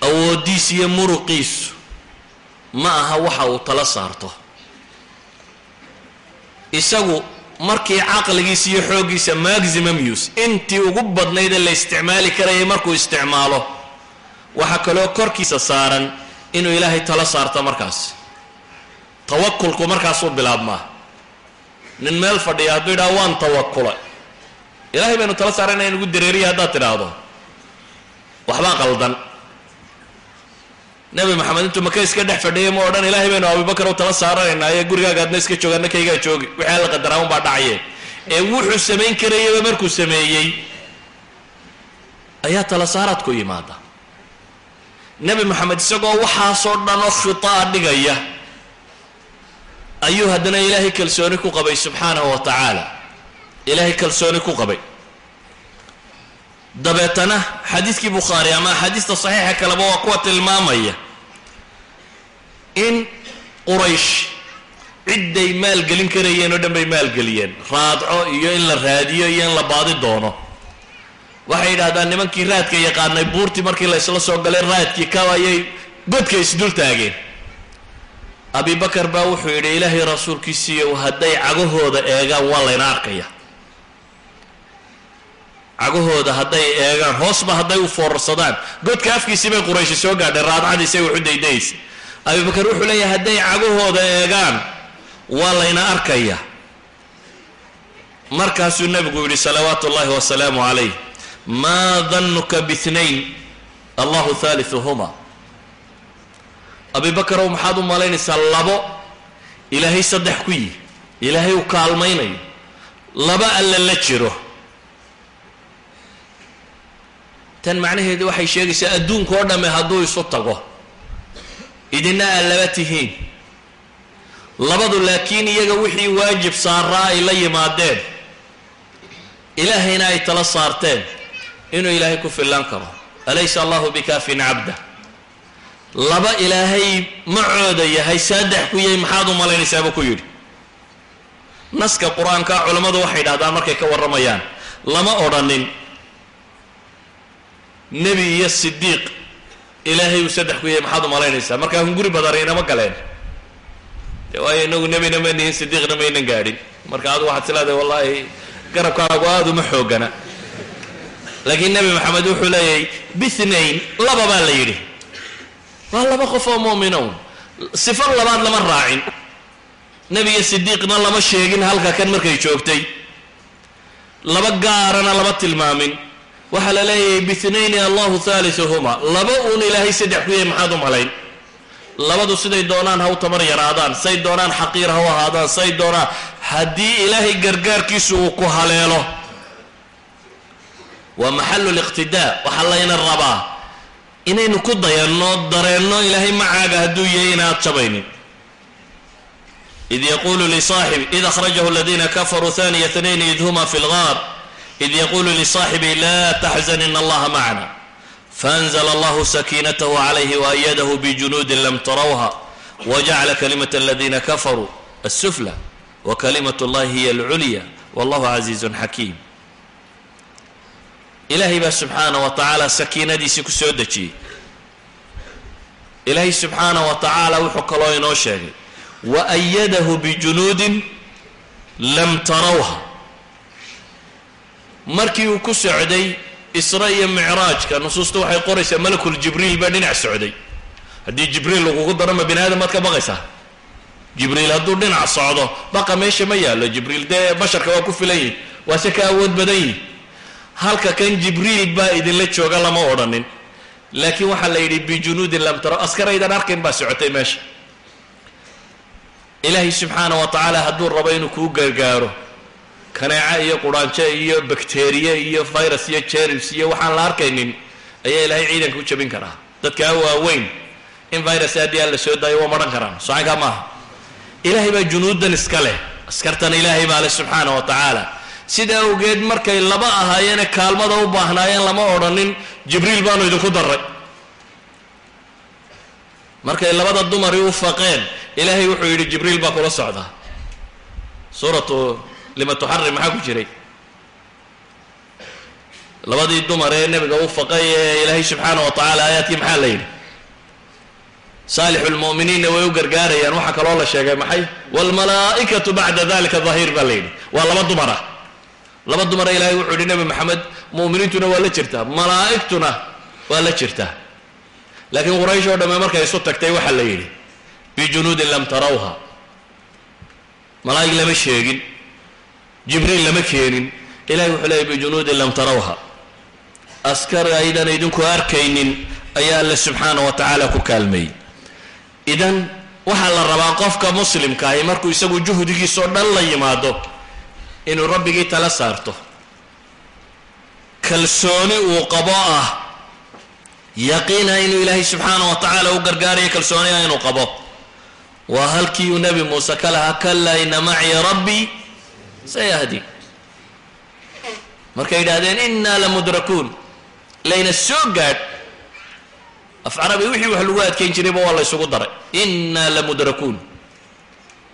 awooddiis iyo muruqiisu ma aha waxa uu tala saarto. Isagu markii caqligiisa iyo xooggiisa maximum use intii ugu badnayd ee la isticmaali karayay markuu isticmaalo waxaa kaloo korkiisa saaran inuu ilaahay tala saarto markaas. Tawakulku markaasuu bilaabmaa. Nin meel fadhiya hadduu yidhaha waan tawakula ilahay baynu tala saarana in ugu dareeriya haddaad tidhaahdo. Waxbaa qaldan nebi maxamed intuu maka iska dhex fadhiyay ma odhan ilaahay baynu abubakar u tala saaranaynaa ee gurigaaga adna iska jooga adna kaygaa joogi. Wixii alla qadaraa un baa dhacaye ee wuxuu samayn karayaba markuu sameeyey ayaa tala saaraad ku yimaada. Nebi moxamed isagoo waxaasoo dhan oo khitaa dhigaya ayuu haddana ilaahay kalsooni ku qabay subxaanahu wa tacaala. Ilaahay kalsooni ku qabay dabeetana xadiidkii bukhaari ama axaadiista saxiixa kaleba waa kuwa tilmaamaya in quraysh cidday maalgelin karayeen oo dhan bay maalgeliyeen raadco iyo in la raadiyo iyo in la baadi doono. Waxay yidhahdaan nimankii raadka yaqaanay buurtii markii la isla soo galay raadkii ka ayay godka isdul taageen. Abibakar baa wuxuu yidhi ilaahay rasuulkiisiiyow hadday cagahooda eegaan waa layna arkaya cagahooda hadday eegaan hoosba hadday u foorarsadaan. Godka afkiisii bay qurayshi soo gaadhay raadcadiisay waxu daydaysa abibakar wuxuu leeyahay hadday cagahooda eegaan waa layna arkaya. Markaasuu nebigu yidhi salawaatu ullahi wasalaamu calayh. Maa danuka bithnayn? Allahu haaliuhuma abibakarow maxaad u malaynaysaa labo? Ilaahay saddex ku yihi ilaahay uu kaalmaynayo. Laba alla la jiro tan macnaheedu waxay sheegaysaa adduunka dhamme hadduu isu tago. Idina aad laba tihiin. Labadu laakiin iyaga wixii waajib saaraa ay la yimaadeen. Ilaahayna ay tala saarteen inuu ilaahay ku fillaan karo. Alaysa allahu bikaafin cabda. Laba ilaahay macooda yahay saddex ku yahay maxaad u malaynaysaabuu ku yidhi. Naska qur'aanka culammadu waxay dhahdaan markay ka warramayaan lama odhanin nebi iyo sidiiq ilaahay uu saddex ku yahay maxaad u malaynaysaa? Markaa hunguri badana inama galeen. De waayo inagu nebina ma nihin sidiiqna maynan gaadhin. Marka adu waxaad sileedahay wallaahi garabkaagu aada uma xoogana. Laakiin nebi maxamed wuxuu leeyahay bithnain laba baa la yidhi. Waa laba qof oo mu'minown sifo labaad lama raacin. Nebiga sidiiqna lama sheegin halka kan markay joogtay. Laba gaarana lama tilmaamin waxaa la leeyahay bithnayni allahu haaliuhuma laba uun ilaahay saddex ku yahay maxaad u malayn? Labadu siday doonaan ha u tamar yaraadaan say doonaan xaqiir ha u ahaadaan say doonaan haddii ilaahay gargaarkiisu uu ku haleelo. Waa maxalu liqtidaa waxaa layna rabaa inaynu ku dayanno dareenno ilaahay macaaga hadduu yahay inaad jabaynin. Id yaqulu lisaaxibi id akhrajahu aladiina kafaruu haniya tnayn id huma fi lgaar id yaqulu lisaaxibi laa taxzan in allaha macna faanzla allahu sakiinatahu calayhi waayadahu bijunuudin lam tarawha wajacala kalimat aladiina kafaruu asufla wakalimat اllahi hiya alculya wallahu casiizun xakiim ilaahay baa subxaana wa tacaala sakiinadiisii ku soo dejiyey ilaahay subxaana wa tacaala wuxuu kaloo inoo sheegay waayadahu bijunuudin lam tarawha markii uu ku socday isra iyo micraajka nusuusta waxay qoraysaa malakul jibriil baa dhinac socday. Haddii jibriil lagugu daro ma bini aadam baad ka baqaysaa? Jibriil hadduu dhinac socdo baqa meesha ma yaallo. Jibriil dee basharka waa ku filan yihiin waa se ka awood badan yihiin halka kan jibriil baa idinla jooga lama odhanin. Laakiin waxaa la yidhi bijunuudin lam tara. Askaraydan arkayn baa socotay meesha. Ilaahay subxaana wa tacaala hadduu rabo inuu kuu gargaaro kaneeco iyo quraanjo iyo bakteriye iyo virus iyo jerms iyo waxaan la arkaynin ayaa ilaahay ciidanka u jabin karaa. Dadkaa waaweyn in virus haddii aan la soo daayo waa maran karaan. Socankaa maaha. Ilaahay baa junuudan iska leh. Askartana ilaahay baa leh subxaana wa tacaala. Sida awgeed markay laba ahaayeene kaalmada u baahnaayeen lama odhanin jibriil baanu idinku daray markay labada dumari u faqeen ilaahay wuxuu yidhi jibriil baa kula socdaa. Suuratu lima tuxarim maxaa ku jiray? Labadii dumar ee nebiga u faqay ee ilaahay subxaana wa tacaala aayaadkii maxaa la yidhi? Saalixu lmu'miniinna way u gargaarayaan waxaa kaloo la sheegay maxay? Waalmalaa'ikatu bacda dalika dahiir baa la yidhi. Waa laba dumara laba dumara ilaahay wuxuu yidhi nebi maxamed mu'miniintuna waa la jirtaa malaa'igtuna waa la jirtaa. Laakiin quraysh oo dhamme markay isu tagtay waxaa la yidhi bijunuudin lam tarawha. Malaa'ig lama sheegin jibriil lama keenin. Ilahay wuxuu leeyay bijunuudin lam tarawha. Askar aydan idinku arkaynin ayaa alle subxaana wa tacaala ku kaalmeeyey idan waxaa la rabaa qofka muslimka ahi markuu isagu juhdigiisoo dhan la yimaado inuu rabbigii tala saarto. Kalsooni uu qabo ah. Yaqiina inuu ilaahay subxaana wa tacaala u gargaarayo kalsooniha inuu qabo. Waa halkii uu nebi muuse ka lahaa kalaa ina maciya rabbii sayahdi markay yidhaahdeen inaa lamudrakuun layna soo gaadh af carabi wixii wax lagu adkayn jirayba waa la ysugu daray inaa lamudrakuun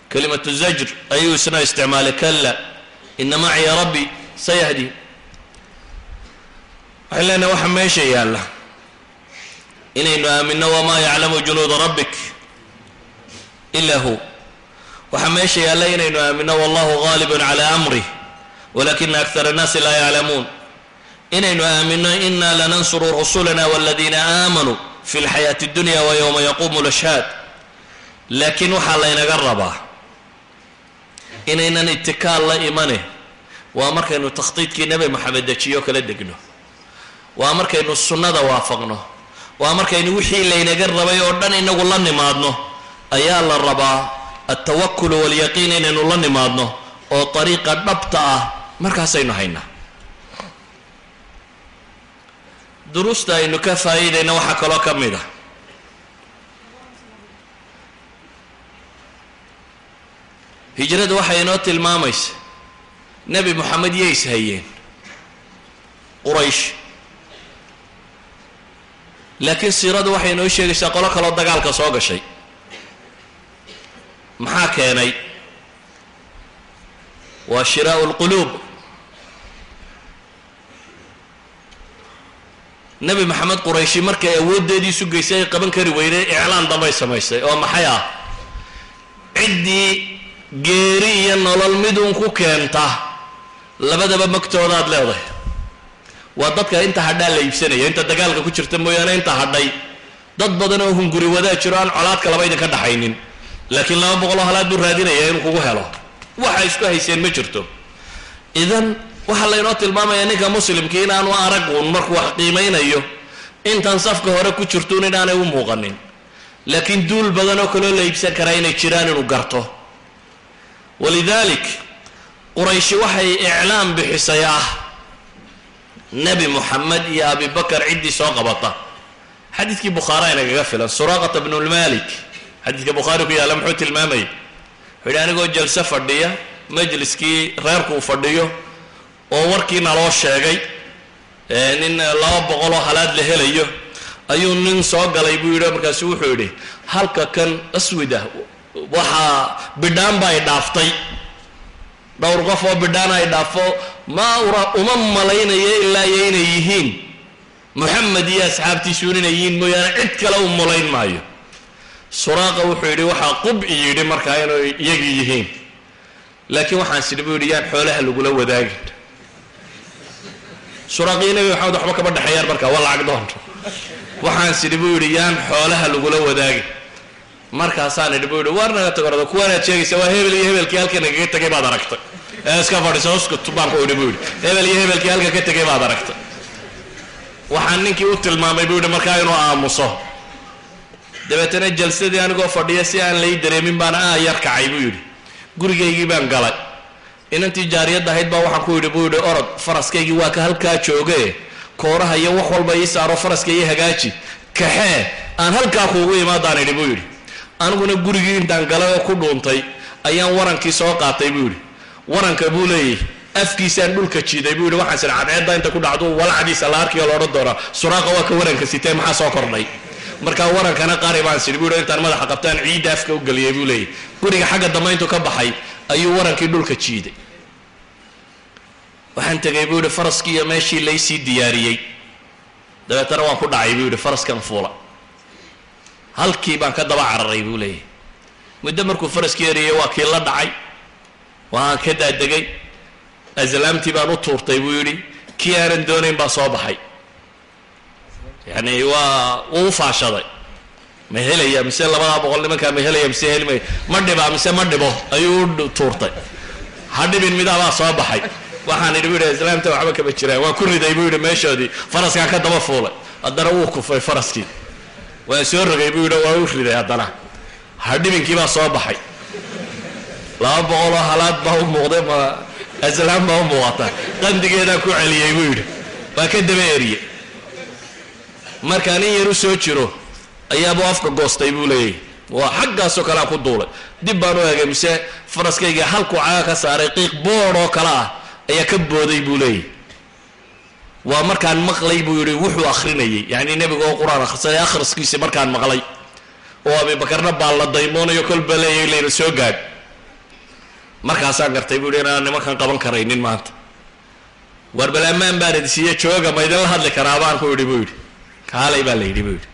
kalimatu zajr ayuu isna isticmaalay kala ina maciya rabbi sayahdi waxay leenahay waxa meesha yaalla inaynu aamino wamaa yaclamu junuuda rabbik ila hu waxaa meesha yaalla inaynu aamino wallahu gaalibun calaa amrih walakina akar annaasi laa yaclamuun. Inaynu aamino ina lanansuru rusulana waladiina aamanuu fi lxayaati اdunya wa yowma yaquumu lashhaad laakiin waxaa laynaga rabaa inaynan itikaal la imane waa markaynu takhdiidkii nebi moxamed dejiyo kala degno. Waa markaynu sunnada waafaqno. Waa markaynu wixii laynaga rabay oo dhan inagu la nimaadno ayaa la rabaa altawakul walyaqiin inaynu la nimaadno oo ariiqa dhabta ah markaasaynu haynaa. Duruusta aynu ka faa'iidayna waxaa kaloo ka mid ah. Hijrada waxay inoo tilmaamaysa nebi moxamed yays hayeen quraysh. Laakiin siiradu waxay inoo sheegaysaa qolo kaloo dagaalka soo gashay maxaa keenay? Waa shiraau lquluub. Nebi maxamed qurayshi markay awooddeedii sugaysay ay qaban kari weydeen iclaan dambay samaysay oo maxay ah? Ciddii geeri iyo nolol miduun ku keenta labadaba magtoodaad leedahay. Waa dadka inta hadhaa la iibsanaya inta dagaalka ku jirta mooyaane inta hadhay dad badan oo hunguri wadaa jiro aan colaadka laba idinka dhaxaynin laakiin laba boqoloo halaad buu raadinaya inuu kugu helo. Waxa isku hayseen ma jirto. Idan waxaa laynoo tilmaamaya ninka muslimkii inaanu aragun markuu wax qiimaynayo intan safka hore ku jirtuun inaanay u muuqanin. Laakiin duul badan oo kaloo la iibsan karaa inay jiraan inuu garto. Walidalik qurayshi waxay iclaam bixisay ah. Nebi moxamed iyo abibakar ciddii soo qabata. Xadiidkii bukhaari aynagaga filan. Suraaqata bnulmalik xadiidka bukhaari ku yaalla muxuu tilmaamayay wuxuu yidhi anigoo jalse fadhiya majliskii reerku uu fadhiyo oo warkii naloo sheegay nin laba boqoloo halaad la helayo ayuu nin soo galay buu yidhi markaasu wuxuu yidhi halka kan aswida waxaa bidhaanba ay dhaaftay. Dhowr qof oo bidhaan ay dhaafo ma ura uma malaynayo ilaa iyo inay yihiin. Moxamed iyo asxaabtiisuun inay yihiin mooyaane cid kale u malayn maayo suraaqa wuxuu yidhi waxaa qub i yidhi markaa inay iyagii yihiin. Laakiin waxaan sidhi buu yidhi yaan xoolaha lagula wadaagin. Suraaqii nebi maxamed waxba kama dhexeeyaan markaa waa lacag doonto. Waxaan sidhi buu yidhi yaan xoolaha lagula wadaagin. Markaasaan idhi buu yidhi waar naga tagorada kuwaanaad sheegaysa waa hebel iyo hebelkii halka nagaga tegay baad aragtay ee iska fadhiso uskut baan ku buu yidhi. Hebel iyo hebelkii halka ka tegay baad aragtay waxaan ninkii u tilmaamay buu yidhi markaa inuu aamuso dabeetana jalsadii anigoo fadhiya si aan lay dareemin baan aa yar kacay buu yidhi. Gurigaygii baan galay. Inantii jaariyadda ahayd baa waxaan ku yidhi buu yidhi orod faraskaygii waa ka halkaa jooge. Kooraha iyo wax walba ii saaro faraska iyo hagaaji. Kaxee aan halkaa kuugu imaadaan idhi buu yidhi. Aniguna gurigii intaan galay oo ku dhuuntay ayaan warankii soo qaatay buu yidhi. Waranka buu leeyahy afkiisaan dhulka jiiday buu yidhi. Waxaan sir cadceedda inta ku dhacdo walacdiisa la arkiyo la odhan doonaa. Suraaqa waa ka waranka maxaa soo kordhay markaa warankana qari baan sidhi buu intaan madaxa qabtaan ciidda afka u geliyay buu leeyahy guriga xagga dambe intuu ka baxay ayuu warankii dhulka jiiday. Waxaan tegay buu yidhi faraskii iyo meeshii laysii diyaariyey. Dabeetana waan ku dhacay buu yidhi faraskan fuula. Halkii baan ka daba cararay buu leeyahy muddo markuu faraskii eriyay waa kii la dhacay. Waan ka daadegay aslaamtii baan u tuurtay buu yidhi. Kii aanan doonayn baa soo baxay yani waa wuu u faashaday. Ma helaya mise labadaa boqol nimankaa ma helaya mise helmaya ma dhibaa mise ma dhibo ayuu tuurtay. Ha dhibin midaabaa soo baxay. Waxaan idhi bu yidhi islaamta waxba kama jiraan. Waan ku riday buu yidhi meeshoodii faraskaan ka daba fuulay. Haddana wuu kufay faraskii. Waan soo rogay buu yidhi waa u riday haddana. Hadhibinkii baa soo baxay. Laba boqoloo halaad baa u muuqday ma aslaam baa u muuqata. Qandigeedaan ku celiyey buu yidhi. Waa ka daba eriyey markaan in yar u soo jiro ayaabuu afka goostay buu leeyahy waa xaggaasoo kalea ku duulay. Dib baan u egay mise faraskayga halkuu caga ka saaray qiiq bood oo kale ah ayaa ka booday buu leeyahy waa markaan maqlay buu yidhi wuxuu akhrinayay. Yacni nebiga oo qur'aan akhrisanay akhriskiisi markaan maqlay. Oo abibakarna baa la daymoonayo kolba leeyahy layna soo gaadh. Markaasaan gartay buu yidhi inaan nimankan qaban karaynin maanta. War bal ammaan baan idi siiye jooga ma idinla hadli karaa baan ku yidhi buu yidhi kaalay baa la yidhi buu yidhi.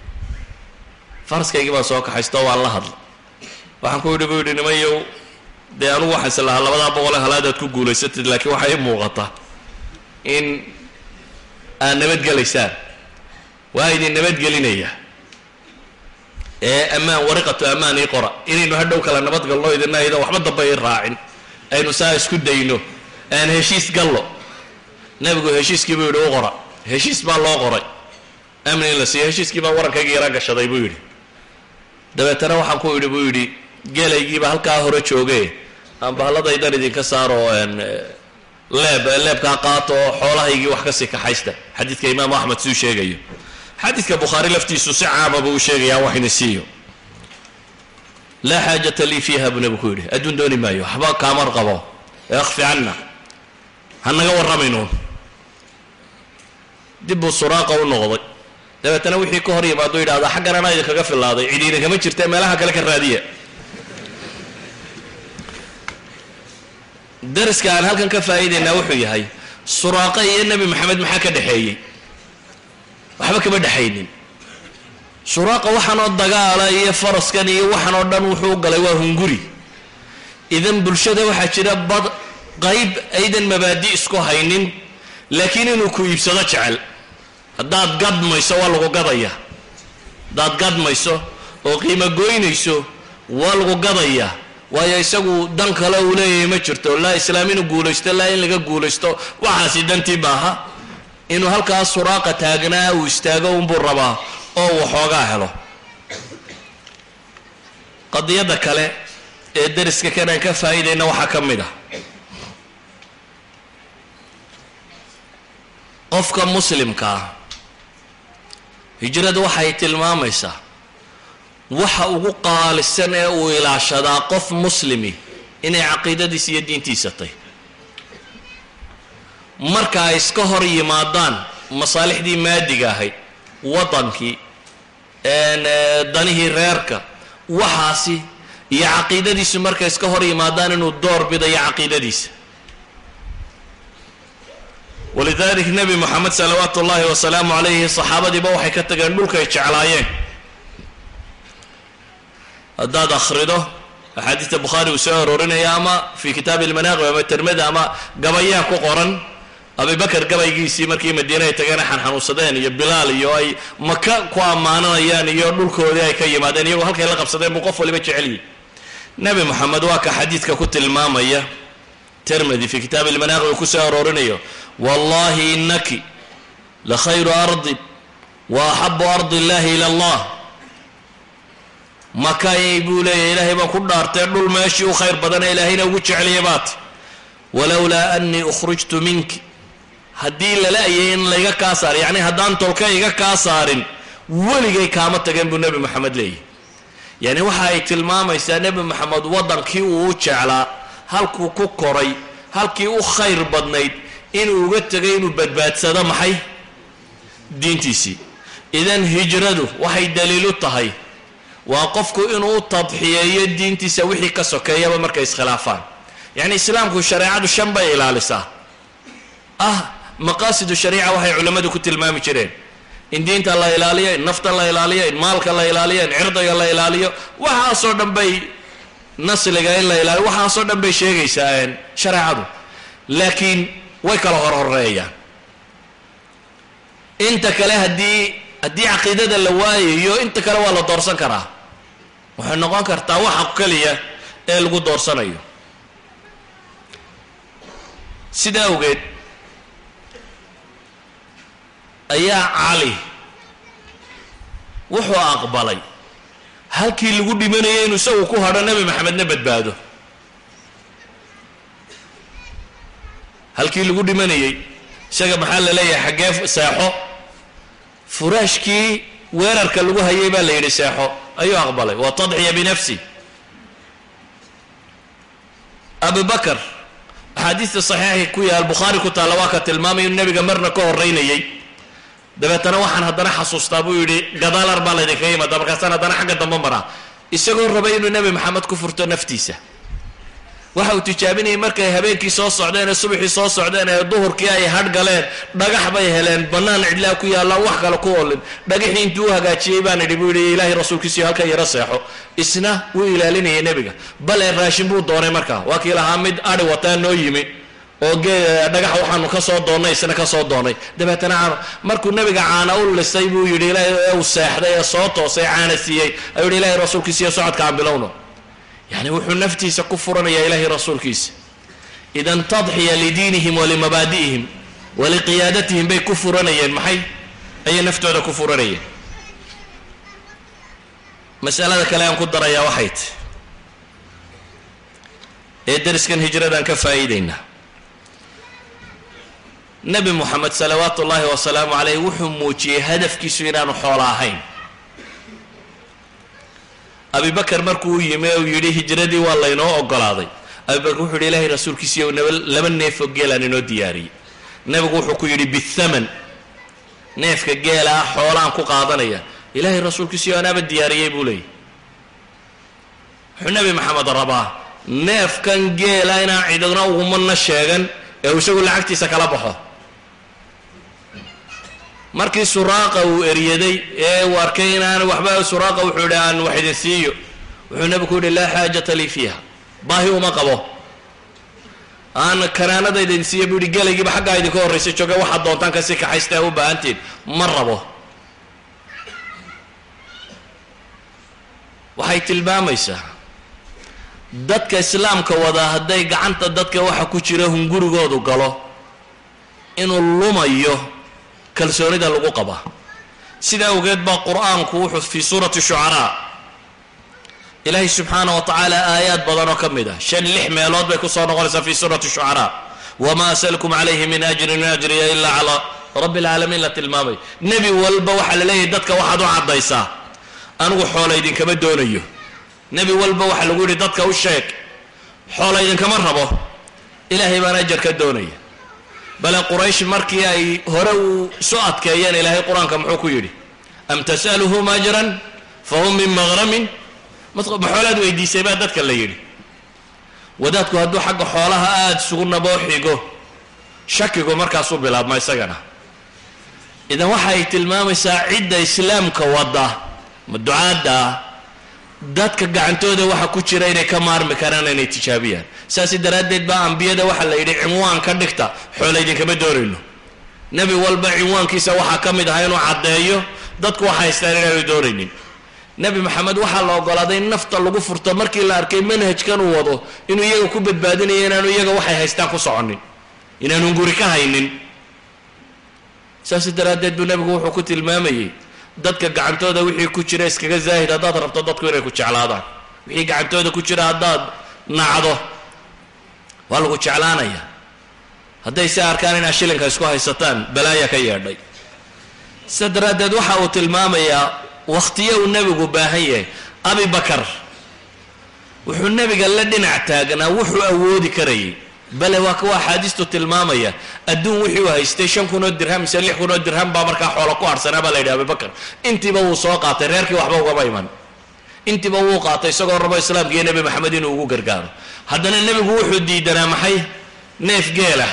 Faraskaygii baan soo kaxaysto waan la hadlay waxaan ku yidhi buu yidhi nimayow dee anugu waxaan is lahaa labadaa boqole halaadaad ku guulaysatid laakiin waxaa ii muuqata in aad nabadgelaysaan waa idin nabadgelinaya ee ammaan wariqatu ammaan ii qora. Inaynu hadhow kala nabadgalno idina aydan waxba damba ii raacin. Aynu saa isku dayno. Aan heshiis gallo nebigu heshiiskii buu yidhi u qora. Heshiis baa loo qoray amni in la siiyo heshiiskii baa warankayga yaraa gashaday buu yidhi. Dabeetana waxaan ku idhi buu yidhi geelaygiiba halkaa hore jooge aan bahladaydan idinka saaro leeb leebkaa qaato oo xoolahaygii wax ka sii kaxaysta. Xadiidka imaamu axmed suu sheegayo. Xadiidka bukhaari laftiisu si caamaba uu sheegaya wax idin siiyo. Laa xaajata lii fiiha buu nebigu ku yidhi. Adduun dooni maayo waxba kaamar qabo. Eakfi canna ha naga warramaynuun dib buu suraaqa u noqday dabeetana wixii ka hor yimaado yidhahdaa xaggan anaa idinkaga filaaday cidiina kama jirta meelaha kale ka raadiya dariska aan halkan ka faa'iidaynaa wuxuu yahay suraaqa iyo nebi maxamed maxaa ka dhexeeyey waxba kama dhexaynin suraaqa waxaanoo dagaala iyo faraskan iyo waxaan oo dhan wuxuu galay waa hunguri. Idan bulshada waxaa jira bad qayb aydan mabaadi isku haynin laakiin inuu ku iibsado jecel haddaad gadmayso waa lagu gadaya. Haddaad gadmayso oo qiimo goynayso waa lagu gadaya. Waayo isagu dan kale uu leeyahay ma jirto. Laa islaam inuu guulaysto laa in laga guulaysto waxaasi dantii maaha inuu halkaas suraaqa taagnaa uu istaago unbuu rabaa oo waxoogaa helo. Qadiyadda kale ee dariska kan aan ka faa'iidayna waxaa ka mid ah. Qofka muslimkaa hijrada waxay tilmaamaysaa. Waxa ugu qaalisan ee uu ilaashadaa qof muslimi inay caqiidadiisa iyo diintiisa tay marka ay iska hor yimaadaan masaalixdii maadiga ahayd waddankii danihii reerka waxaasi iyo caqiidadiisu markay iska hor yimaadaan inuu door bidayo caqiidadiisa walidalik nebi moxamed salawaatu ullaahi wasalaamu calayhi saxaabadiiba waxay ka tageen dhulkay jeclaayeen. Haddaad akhrido axaadiista bukhaari uu soo aroorinaya ama fi kitaabi ilmanaaqib ama termada ama gabayaa ku qoran abibakar gabaygiisii markii madiine ay tageen ay xanxanuunsadeen iyo bilaal iyo ay maka ku ammaananayaan iyo dhulkoodii ay ka yimaadeen iyagoo halkay la qabsadeen buu qof waliba jecelyihi nebi moxamed waa ka xadiidka ku tilmaamaya termadi fi kitaabi ilmanaaqib uu ku soo aroorinayo wallahi inaki la khayru ardin wa axabu ardi illahi ila allah. Makay buu leeyahy ilaahay baan ku dhaartee dhul meeshii u khayr badana ilaahayna ugu jeceliya baat walowlaa anii ukhrijtu minki. Haddii lala-yay in layga kaa saar yacni haddaan tolka iga kaa saarin weligay kaama tageen buu nebi moxamed leeyahy yani waxa ay tilmaamaysaa nebi moxamed waddankii uu u jeclaa halkuu ku koray halkii u khayr badnayd inuu uga tegay inuu badbaadsado maxay? Diintiisii. Idan hijradu waxay daliilu tahay. Waa qofku inuu u tadxiyeeyo diintiisa wixii ka sokeeyaba markay iskhilaafaan. Yacni islaamku shareecadu shan bay ilaalisaa. Ah maqaasidu shariica waxay culammadu ku tilmaami jireen. In diinta la ilaaliyo in nafta la ilaaliyo in maalka la ilaaliyo in cirdiga la ilaaliyo waxaasoo dhan bay nasliga in la ilaaliyo. Waxaasoo dhan bay sheegaysaa shareecadu. Laakiin way kala horhoreeyaan inta kale haddii haddii caqiidada la waayayo inta kale waa la doorsan karaa. Waxay noqon kartaa waxa keliya ee lagu doorsanayo. Sida awgeed ayaa cali wuxuu aqbalay halkii lagu dhimanayay inuu isagu ku hadho nebi maxamedna badbaado. Halkii lagu dhimanayey isaga maxaa la leeyahay xaggee seexo? Furaashkii weerarka lagu hayay baa la yidhi seexo. Ayuu aqbalay wa tadxiya binafsi abu bakar axaadiista saxiixi ku yaal bukhaari ku taalla waa ka tilmaamay inuu nebiga marna ka horeynayay dabeetana waxaan haddana xasuustaa buu yidhi gadaalar baa laydinkaga yimaada markaasaan haddana xagga dambe maraa. Isagoo rabay inuu nebi maxamed ku furto naftiisa. Waxa uu tijaabinayay markay habeenkii soo socdeen ee subaxii soo socdeen ee duhurkii ay hadh galeen dhagax bay heleen bannaan cidlaa ku yaallaan wax kale ku olin dhagaxii intuu u hagaajiyey baan idhi buu yidhi ilaahay rasuulkiisiyo halkan yaro seexo. Isna wuu ilaalinayay nebiga. Bale raashin buu doonay markaa. Waa kii lahaa mid adhi wataa noo yimi oo dhagax waxaanu ka doonnay isna ka doonay. Dabeetana markuu nebiga caana u lisay buu yidhi ilaahay uu seexday ee soo toosay caana siiyey. Ayuu yidhi ilaahay rasuulkiisiyo socodka aan bilowno. Yani wuxuu naftiisa ku furanayaa ilaahay rasuulkiisa. Idan tadxiya lidiinihim walimabaadi'ihim waliqiyaadatihim bay ku furanayeen. Maxay? Ayay naftooda ku furanayeen. Masalada kale aan ku darayaa waxay ti. Ee deriskan hijradaan ka faa'iidaynaa nebi moxamed salawaatu ullaahi wasalaamu caleyh wuxuu muujiyey hadafkiisu inaanu xoolo ahayn. Abibakar markuu u yimi uu yidhi hijradii waa laynoo ogolaaday. Abibakar wuxuu yidhi ilaahay rasuulkiisiiyo laba neefoo geelaan inoo diyaariyey. Nebigu wuxuu ku yidhi bithaman neefka geela ah xoolaan ku qaadanaya. Ilaahay rasuulkiisiiyo anaaba diyaariyey buu leeyay wuxuu nebi maxamed rabaa neefkan geela inaan cidina ugumana sheegan ee uu isagu lacagtiisa kala baxo markii suraaqa uu eryaday ee uu arkay inaan waxba suraaqa wuxuu yidhi aan wax idin siiyo. Wuxuu nebigu ku yidhi laa xaajata lii fiiha. Baahi uma qabo. Aan kanaanada idin siiyo buu yidhi gelaygiiba xaggaa idinka horraysay jooga waxaad doontaan kasi kaxaysta u baahantiin. Ma rabo. Waxay tilmaamaysaa dadka islaamka wadaa hadday gacanta dadka waxa ku jira hungurigoodu galo inuu lumayo kalsoonida lagu qabaa sidaa awgeed baa qur'aanku wuxuu fii suurati shucaraa. Ilaahay subxaana wa tacaala aayaad badan oo ka mid ah. Shan lix meelood bay ku soo noqonaysaa fii suurati shucaraa. Wamaa asalkum calayhi min ajrin in ajriya ilaa calaa rabbi alcaalamiin la tilmaamay. Nebi walba waxaa la leeyahay dadka waxaad u caddaysaa. Anigu xoola idinkama doonayo. Nebi walba waxaa lagu yidhi dadka u sheeg xoola idinkama rabo. Ilaahay baan ajar ka doonaya bale quraysh markii ay hore uu isu adkeeyeen ilaahay qur'aanka muxuu ku yidhi am tas'aluhum ajran fahum min maqramin ma xoolaad weydiisay baa dadka la yidhi. Wadaadku hadduu xagga xoolaha aada isugu naboo xigo shakigu markaasuu bilaabma isagana. Idan waxa ay tilmaamaysaa cidda islaamka wadda ducaadda dadka gacantooda waxa ku jira inay ka maarmi karaan inay tijaabiyaan. Saasi daraaddeed baa ambiyada waxaa la yidhi cinwaan ka dhigta xoola idinkama doonayno nebi walba cinwaankiisa waxaa ka mid ahaa inuu caddeeyo dadku waxa haystaan inaanu doonaynin nebi maxamed waxaa la ogolaaday in nafta lagu furto markii la arkay manhajkan uu wado inuu iyaga ku badbaadinayo inaanu iyaga waxay haystaan ku soconin inaanu guri ka haynin. Saasi daraaddeed buu nebigu wuxuu ku tilmaamayey dadka gacantooda wixii ku jira iskaga zaahid haddaad rabto dadku inay ku jeclaadaan. Wixii gacantooda ku jira haddaad nacdo waa lagu jeclaanaya. Hadday si arkaan inaad shilinka isku haysataan balaaya ka yeedhay. Sida daraaddeed waxa uu tilmaamayaa wakhtiyo uu nebigu baahan yahay. Abi bakar wuxuu nebiga la dhinac taagnaa wuxuu awoodi karayay bale waa kuwa axaadiistu tilmaamaya. Adduun wixii uu haystay shan kun oo dirham mise lix kun oo dirham baa markaa xoola ku harsanaa baa la yidhi abibakar intiiba wuu soo qaatay reerkii waxba ugama iman. Intiiba wuu qaatay isagoo rabo islaamka iyo nebi maxamed inuu ugu gargaaro. Haddana nebigu wuxuu diidanaa maxay? Neef geela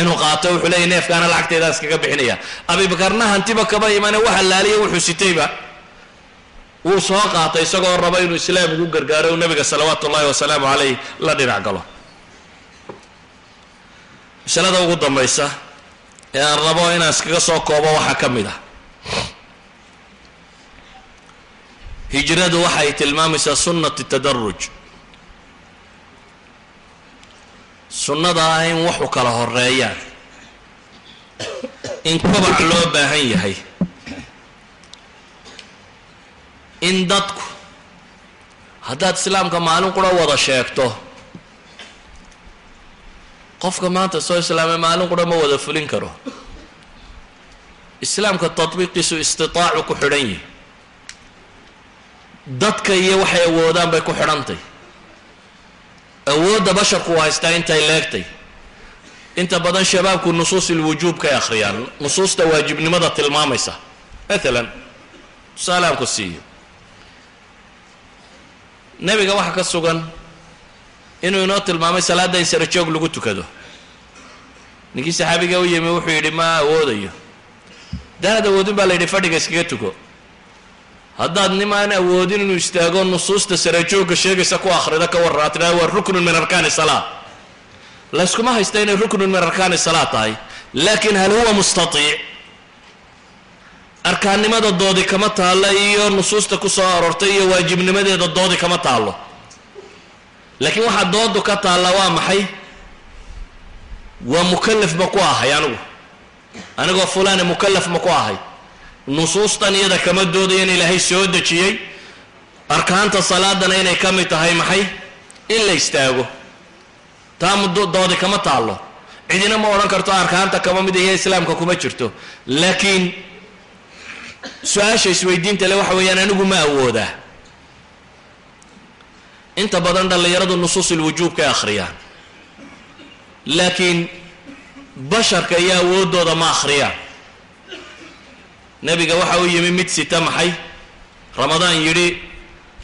inuu qaato wuxuu leeyahy neefkaana lacagteedaan iskaga bixinaya abibakarna hantiba kaba imane waxa laaliya wuxuu sitayba. Wuu soo qaatay isagoo rabo inuu islaam ugu gargaaro u nebiga salawaatu ullahi wasalaamu caleyh la dhinac galo masalada ugu dambaysa ee aan rabo inaan iskaga soo koobo waxaa ka mid ah. Hijradu waxay tilmaamaysaa sunnati tadaruj sunnada ah in waxu kala horeeyaan in kobac loo baahan yahay. In dadku haddaad islaamka maalin qura wada sheegto qofka maanta soo islaamay maalin qura ma wada fulin karo. Islaamka tatbiiqiisu istitaacu ku xidhan yihi dadka iyo waxay awoodaan bay ku xidhantay. Awoodda basharku u haystaa intay leegtay. Inta badan shabaabku nusuus ilwujuub kay akhriyaan. Nusuusta waajibnimada tilmaamaysa. Maalan tusaale aan ku siiyo. Nebiga waxaa ka sugan inuu inoo tilmaamay salaadda in sarajoog lagu tukado. Ninkii saxaabiga u yimi wuxuu yidhi ma awoodayo. Danaad awoodin baa la yidhi fadhiga iskaga tuko. Haddaad nimaan awoodin inuu istaago nusuusta sarajoogga sheegaysa ku akhrido ka warran aad tidhahda waa ruknun min arkaani salaa layskuma haysta inay ruknun min arkaani salaa tahay laakiin hal huwa mustatiic. Arkaannimada doodi kama taalla iyo nusuusta ku soo aroortay iyo waajibnimadeeda doodi kama taallo laakiin waxaa doodu ka taalla waa maxay? Waa mukalaf ma ku ahay anigu anigoo fulane mukalaf ma ku ahay. Nusuustan iyada kama doodaya in ilaahay soo dejiyey. Arkaanta salaadana inay ka mid tahay maxay? In la istaago. Taa doodi kama taallo. Cidina ma odhan karto arkaanta kama mid iyo islaamka kuma jirto. Laakiin su'aasha isweydiinta le waxa weeyaan anigu ma awoodaa inta badan dhallinyaradu nusuus ilwujuubkay akhriyaan. Laakiin basharka iyo awooddooda ma akhriyaan. Nebiga waxa uu yimi mid sita maxay? Ramadaan yidhi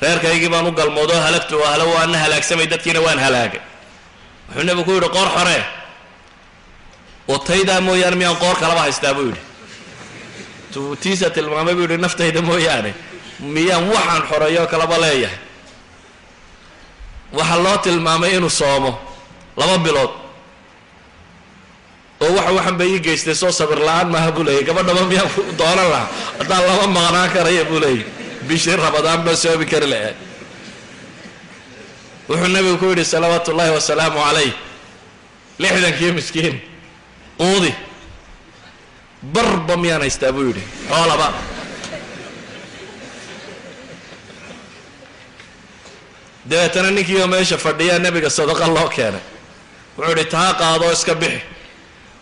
reerkaygii baan u galmoodo halagtu ahlo waana halaagsamay dadkiina waan halaagay. Wuxuu nebigu ku yidhi qoor xoree otaydaa mooyaane miyaan qoor kalaba haystaa? buu yidhi. Tiisa tilmaamay buu yidhi naftayda mooyaane miyaan waxaan xoreeyo kalaba leeyahay waxaa loo tilmaamay inuu soomo laba bilood. Oo waxa waxan ii geystay soo sabir la'aan maaha buu leeyay. Gabadhaba miyaan doonan lahaa? Haddaan lama maqnaan karaya buu leeyay. Bishii ramadaan baa soomi kari lahaa. Wuxuu nebigu ku yidhi salawaatu ullaahi wasalaamu calayh. Lixdankii miskiin uudi barba miyaan haystaa buu yidhi. Xoolaba dabeetana ninkiioo meesha fadhiyaa nebiga sadaqa loo keenay. Wuxuu yidhi taa qaadoo iska bixi.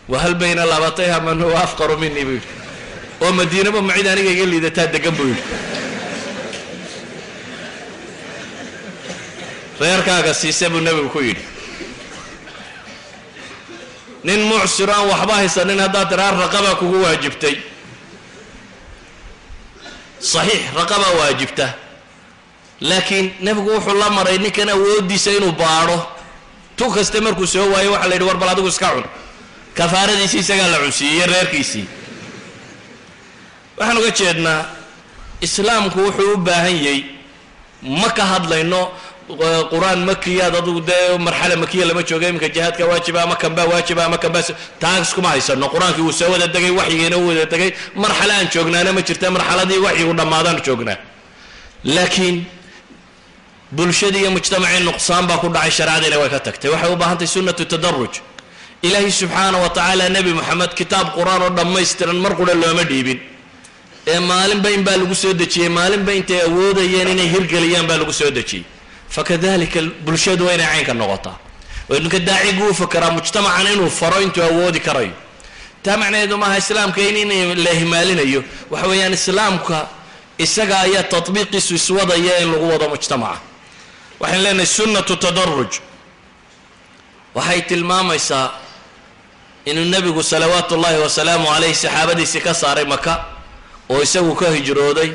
Wahal bayna labatayha man huwa afqaru minii buu yidhi. Oo madiinaba macid aniga iga liidataa degan buu yidhi. Reerkaaga siise buu nebigu ku yidhi. Nin mucsir aan waxba haysanin haddaad tiraa raqabaa kugu waajibtay. Saxiix raqabaa waajibta laakiin nebigu wuxuu la maray ninkan awooddiisa inuu baadho. Tu kaste markuu soo waayo waxa la yidhi war bal adigu iska cun. Kafaaradiisii isagaa la cunsiiyey reerkiisii. Waxaan uga jeednaa islaamku wuxuu u baahan yahay ma ka hadlayno qur'aan makiyaad adugu dee marxala makiya lama jooga iminka jihaadka waajiba ama kanbaa waajiba ama kanbaa taas kuma haysano qur'aankii wuu soo wada degay waxyigiina u wada degay. Marxale aan joognaana ma jirta marxaladii waxyigu dhammaadaan joognaa. Laakiin bulshadii iyo mujtamacii nuqsaan baa ku dhacay shareecadiina way ka tagtay. Waxay u baahantahay sunnatu tadaruj. Ilaahay subxaana wa tacaala nebi moxamed kitaab qur'aan oo dhammaystiran mar qura looma dhiibin. Ee maalinba in baa lagu soo dejiyey maalinba intay awoodayeen inay hirgeliyaan baa lagu soo dejiyey. Fakadalika bulshadu waa inay caynka noqotaa. Ninka daacigu u fakeraa mujtamacan inuu faro intuu awoodi karayo. Taa macnaheedu maaha islaamka in la himaalinayo waxa weeyaan islaamka isaga ayaa tatbiiqiisu iswadaya in lagu wado mujtamaca waxaan leenahay sunnatu tadaruj waxay tilmaamaysaa inuu nebigu salawaatu ullaahi wasalaamu calayh saxaabadiisii ka saaray maka oo isagu ka hijrooday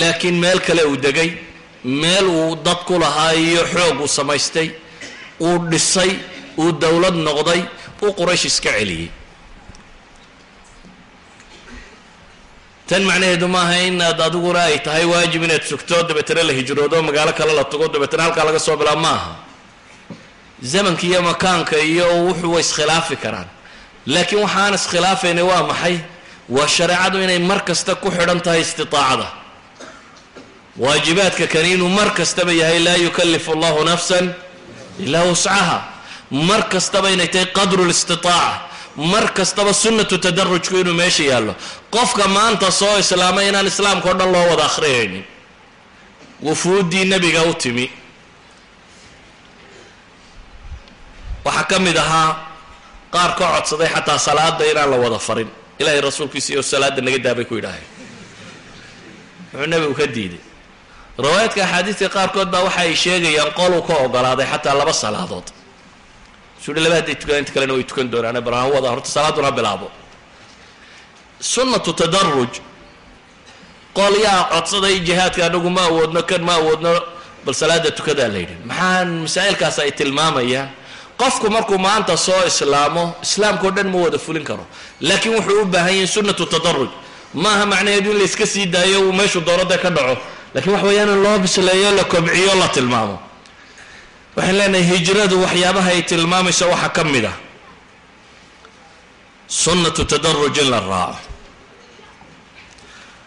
laakiin meel kale uu degay meel uu dad ku lahaa iyo xoog uu samaystay uu dhisay uu dowlad noqday uu quraysh iska celiyey tan macnaheedu maaha inaad adiguna ay tahay waajib inaad sugto dabeetana la hijroodo magaalo kale la tago dabeetana halkaa laga soo bilaabo maaha. Zamanka iyo makaanka iyo wuxuu way iskhilaafi karaan. Laakiin waxaan iskhilaafayna waa maxay? Waa shareecadu inay mar kasta ku xidhan tahay istitaacada. Waajibaadka kani inuu mar kastaba yahay laa yukallifu allahu nafsan ilaa wuscaha mar kastaba inay tahay qadru listitaaca mar kastaba sunnatu tadarujku inuu meesha yaallo. Qofka maanta soo islaamay inaan islaamka o dhan loo wada akhriyaynin wufuuddii nebiga u timi. Waxaa ka mid ahaa qaar ka codsaday xataa salaada inaan la wada farin. Ilaahay rasuulkiisa iyo salaada naga daabay ku yidhaaheen wuxuu nebigu ka diiday. Riwaayaadka axaadiista qaarkood baa waxa ay sheegayaan qoluu ka ogolaaday xataa laba salaadood suuhi laba hadday tukadaan inta kalena way tukan doonaan bal ha wada horta salaaduna bilaabo. Sunnatu tadaruj qol yaa codsaday jihaadka anagu ma awoodno kan ma awoodno bal salaada tukadaa la yidhi. Maxaa masaa'ilkaas ay tilmaamayaan qofku markuu maanta soo islaamo islaamkao dhan ma wada fulin karo. Laakiin wuxuu u baahan yahay sunnatu tadaruj maaha macnaheedu in la iska sii daayo uu meeshuu doonada ka dhaco. Lakiin waxa weeyaan in loo bisleeyo la kobciyo la tilmaamo waxaan leenahay hijradu waxyaabaha ay tilmaamayso waxaa ka mid ah. Sunnatu tadaruj in la raaco.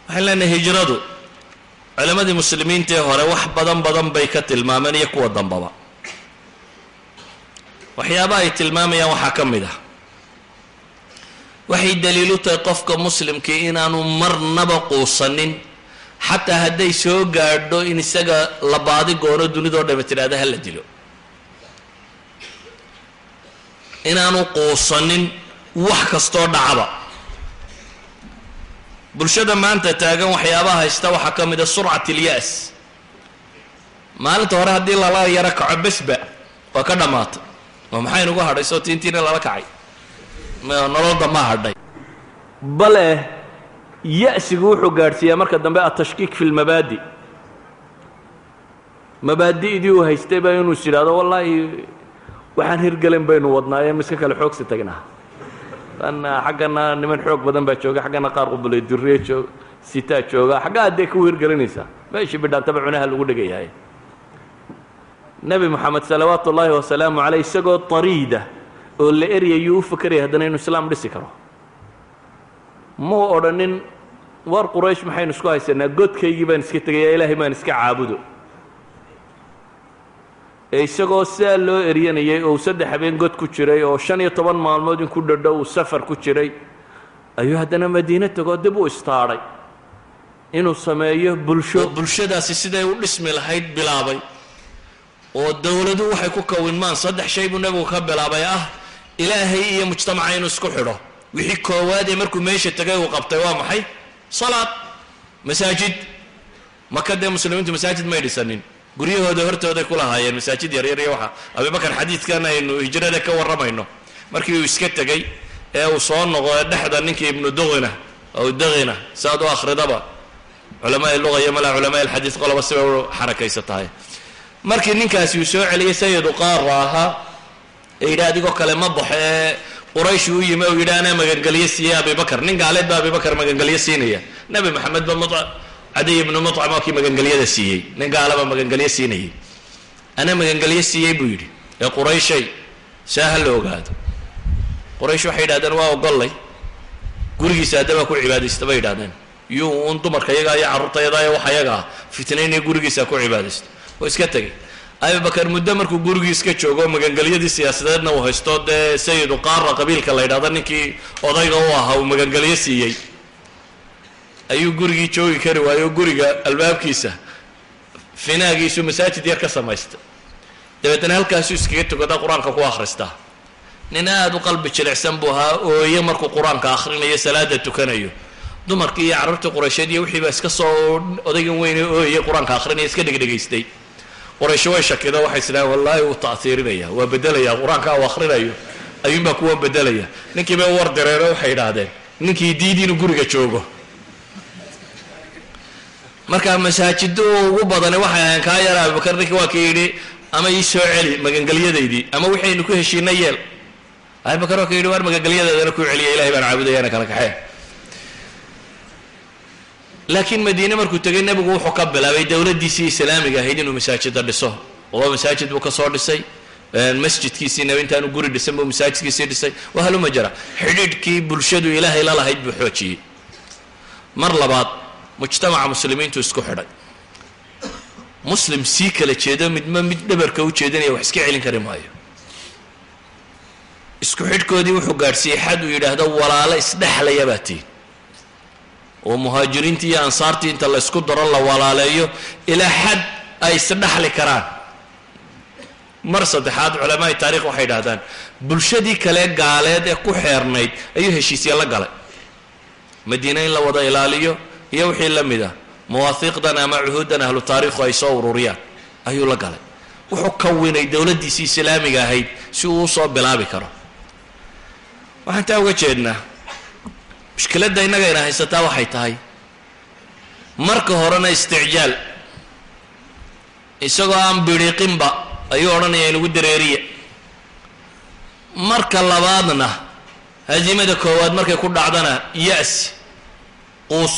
Waxaan leenahay hijradu culammadii muslimiintii hore wax badan badan bay ka tilmaameen iyo kuwa dambaba. Waxyaabaha ay tilmaamayaan waxaa ka mid ah. Waxay daliilu tahay qofka muslimkii inaanu marnaba quusanin xataa hadday soo gaadho in isaga la baadi goono dunidao dhame tidhahda ha la dilo inaanu quusanin wax kastoo dhacaba. Bulshada maanta taagan waxyaabaha haysta waxaa ka mid a surcat ilya'as maalinta hore haddii lala yaro kaco besba waa ka dhammaatay. Oo maxaynugu hadhay? Soo tiintiina lala kacay. Nololda ma hadhay. Bale ya-sigu wuxuu gaadhsiiyaa marka dambe atashkiik fi lmabaadi mabaadi'dii uu haystay baa inuu is yidhahdo wallaahi waxaan hirgelen baynu wadnaaye miska kale xoogsi tagnaa ana xaggana niman xoog badan baa jooga xaggana qaar qubulay duriye joog sitaa jooga. Xaggaa haddee ku hirgelinaysaa meeshii bidhaantaba cunaha lagu dhegayahay nebi moxamed salawaatu ullaahi wasalaamu caleyh isagoo tariida oo la eryayuu u fakeraya haddana inuu islaam dhisi karo. Muu odhanin war quraysh maxaynu isku haysanaa? Godkaygii baan iska tegaya ilaahay baan iska caabudo ee isagoo sidaa loo eryanayay oo uu saddex habeen god ku jiray oo shan iyo toban maalmood in ku dhadho uu safar ku jiray ayuu haddana madiine tegoo dib u istaadhay inuu sameeyo bulsho bulshadaasi siday u dhismi lahayd bilaabay oo dowladu waxay ku kawinmaan saddex shay buu nebigu ka bilaabay ah ilaahay iyo mujtamaca inuu isku xidho. Wixii koowaad ee markuu meesha tegay uu qabtay waa maxay? Salaad masaajid. Maka dee muslimiintu masaajid may dhisanin guryahooda hortooday ku lahaayeen masaajid yaryar iyo waxa. Abibakar xadiidkan aynu hijrada ka warramayno. Markii uu iska tegey ee uu soo noqo dhexda ninkii ibnu duqina aw daqina saad u akhridaba. Culamaa luga iyo malaa culamaa alxadiid qoloba sibay u xarakaysa tahay. Markii ninkaasi uu soo celiyey sayidu qaara ahaa ee yidhi adigoo kale ma baxo ee qurayshi u yimi oo yidhi anaa magangelyo siiyey abibakar nin gaaleed baa abibakar magangelyo siinaya. Nebi maxamed ba cadiy ibnu mucam oo kii magangelyada siiyey. Nin gaalaba magangelyo siinayay anaa magangelyo siiyey buu yidhi ee qurayshay saa ha la ogaado. Quraysh waxay yidhahdeen waa ogollay gurigiisa haddaba ku cibaadaysta bay yidhahdeen. Yuu un dumarka yagaa iyo carruurta yadaa iyo waxa yaga ah fitnaynaya gurigiisa ku cibaadaysta. Oo iska tegay abibakar muddo markuu gurigii iska joogo magangelyadii siyaasadeedna uu haysto dee sayidu qaara qabiilka la yidhahdo ninkii odayga u ahaa uu magangelyo siiyey ayuu gurigii joogi kari waayo guriga albaabkiisa finaagiisu masaajid yar ka samaystay dabeetna halkaasuu iskaga tukadaa qur'aanka ku akhristaa. Nin aada u qalbi jilicsan buu ahaa ooye markuu qur'aanka akhrinayo salaada tukanayo. Dumarkii iyo carruurtii quraysheed iyo wixii baa iska soo odaygan weyne ooye qur'aanka akhrinaya iska dhegdhegaystay. Quraysho way shakido waxay isdhahaan wallaahi wuu ta'hiirinaya waa bedelaya qur'aanka uu akhrinayo ayuunbaa kuwa bedelaya ninkii bay war direeno waxay idhaahdeen ninkii diidi inuu guriga joogo marka masaajido ugu badani waxay ahayn kaa yara abubakar ninki waa ka yidhi ama ii soo celi magangelyadaydii ama wixaynu ku heshiina yeel. Abubakar waa ka yidhi waar magangelyadaadana ku celiya ilahay baan caabudayana kala kaxee laakiin madiine markuu tegay nebigu wuxuu ka bilaabay dowladdiisii islaamiga ahayd inuu masaajida dhiso. Oo masaajid buu ka soo dhisay. Masjidkiisiina intaanu guri dhisan buu masaajidkiisii dhisay. Waa haluma jara xidhiidhkii bulshadu ilaahay la lahayd buu xoojiyey. Mar labaad mujtamaca muslimiintu isku xidhay. Muslim sii kala jeedo midma mid dhabarka u jeedinaya wax iska celin kari maayo. Isku xidhkoodii wuxuu gaadhsiiyey xad uu yidhaahdo walaalo isdhexlaya baa tiin oo muhaajiriintii iyo ansaartii inta la ysku daro la walaaleeyo ilaa xad ay isdhexli karaan. Mar saddexaad culamaai taarikh waxay idhahdaan bulshadii kale gaaleed ee ku xeernayd ayuu heshiisya la galay. Madiine in la wada ilaaliyo iyo wixii la mid a mawaahiiqdan ama cuhuuddan ahlu taariikhu ay soo ururiyaan ayuu la galay. Wuxuu kawinay dowladdiisii islaamiga ahayd si uu u soo bilaabi karo. Waxaan taa uga jeednaa mushkiladda innagayna haysataa waxay tahay marka horena isticjaal isagoo aan bidhiiqinba ayuu odhanaya inugu dareeriya marka labaadna hasiimada koowaad markay ku dhacdana ya-si quus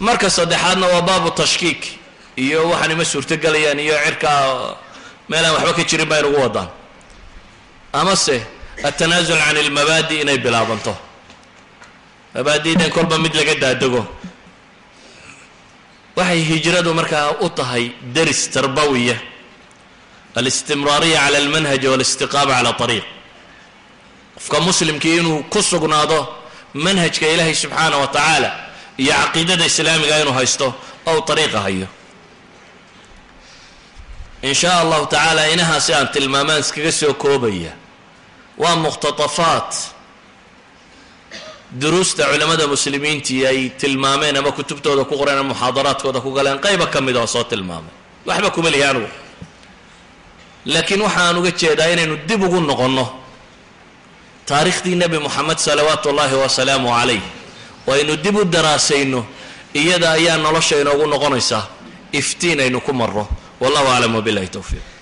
marka saddexaadna waa baabu tashkiik. Iyo waxaan ima suurtogelayaan iyo cirkaa meelaan waxba ka jirin baa inugu wadaan amase altanaasul can ilmabaadi inay bilaabanto. Mabaadi'dan kolba mid laga daadego. Waxay hijradu markaa u tahay deris tarbawiya. Alistimraariya cala almanhaj walistiqaama cala ariiq qofka muslimkii inuu ku sugnaado manhajka ilaahay subxaana wa tacaala iyo caqiidada islaamiga inuu haysto ou ariiqa hayo. In shaa allahu tacaala inahaasi aan tilmaamaan iskaga soo koobaya waa muqhtatafaat duruusta culamada muslimiintii ay tilmaameen ama kutubtooda ku qoreen ama muxaadaraadkooda ku galeen qayba ka mid oo soo tilmaamay. Waxba kuma lihi anugu. Laakiin waxaan uga jeedaa inaynu dib ugu noqonno taariikhdii nebi moxamed salawaatu ullaahi wasalaamu calayh oo aynu dib u daraasayno iyada ayaa nolosha inoogu noqonaysaa iftiin aynu ku marro. Wallahu aclam wabilahi towfiiq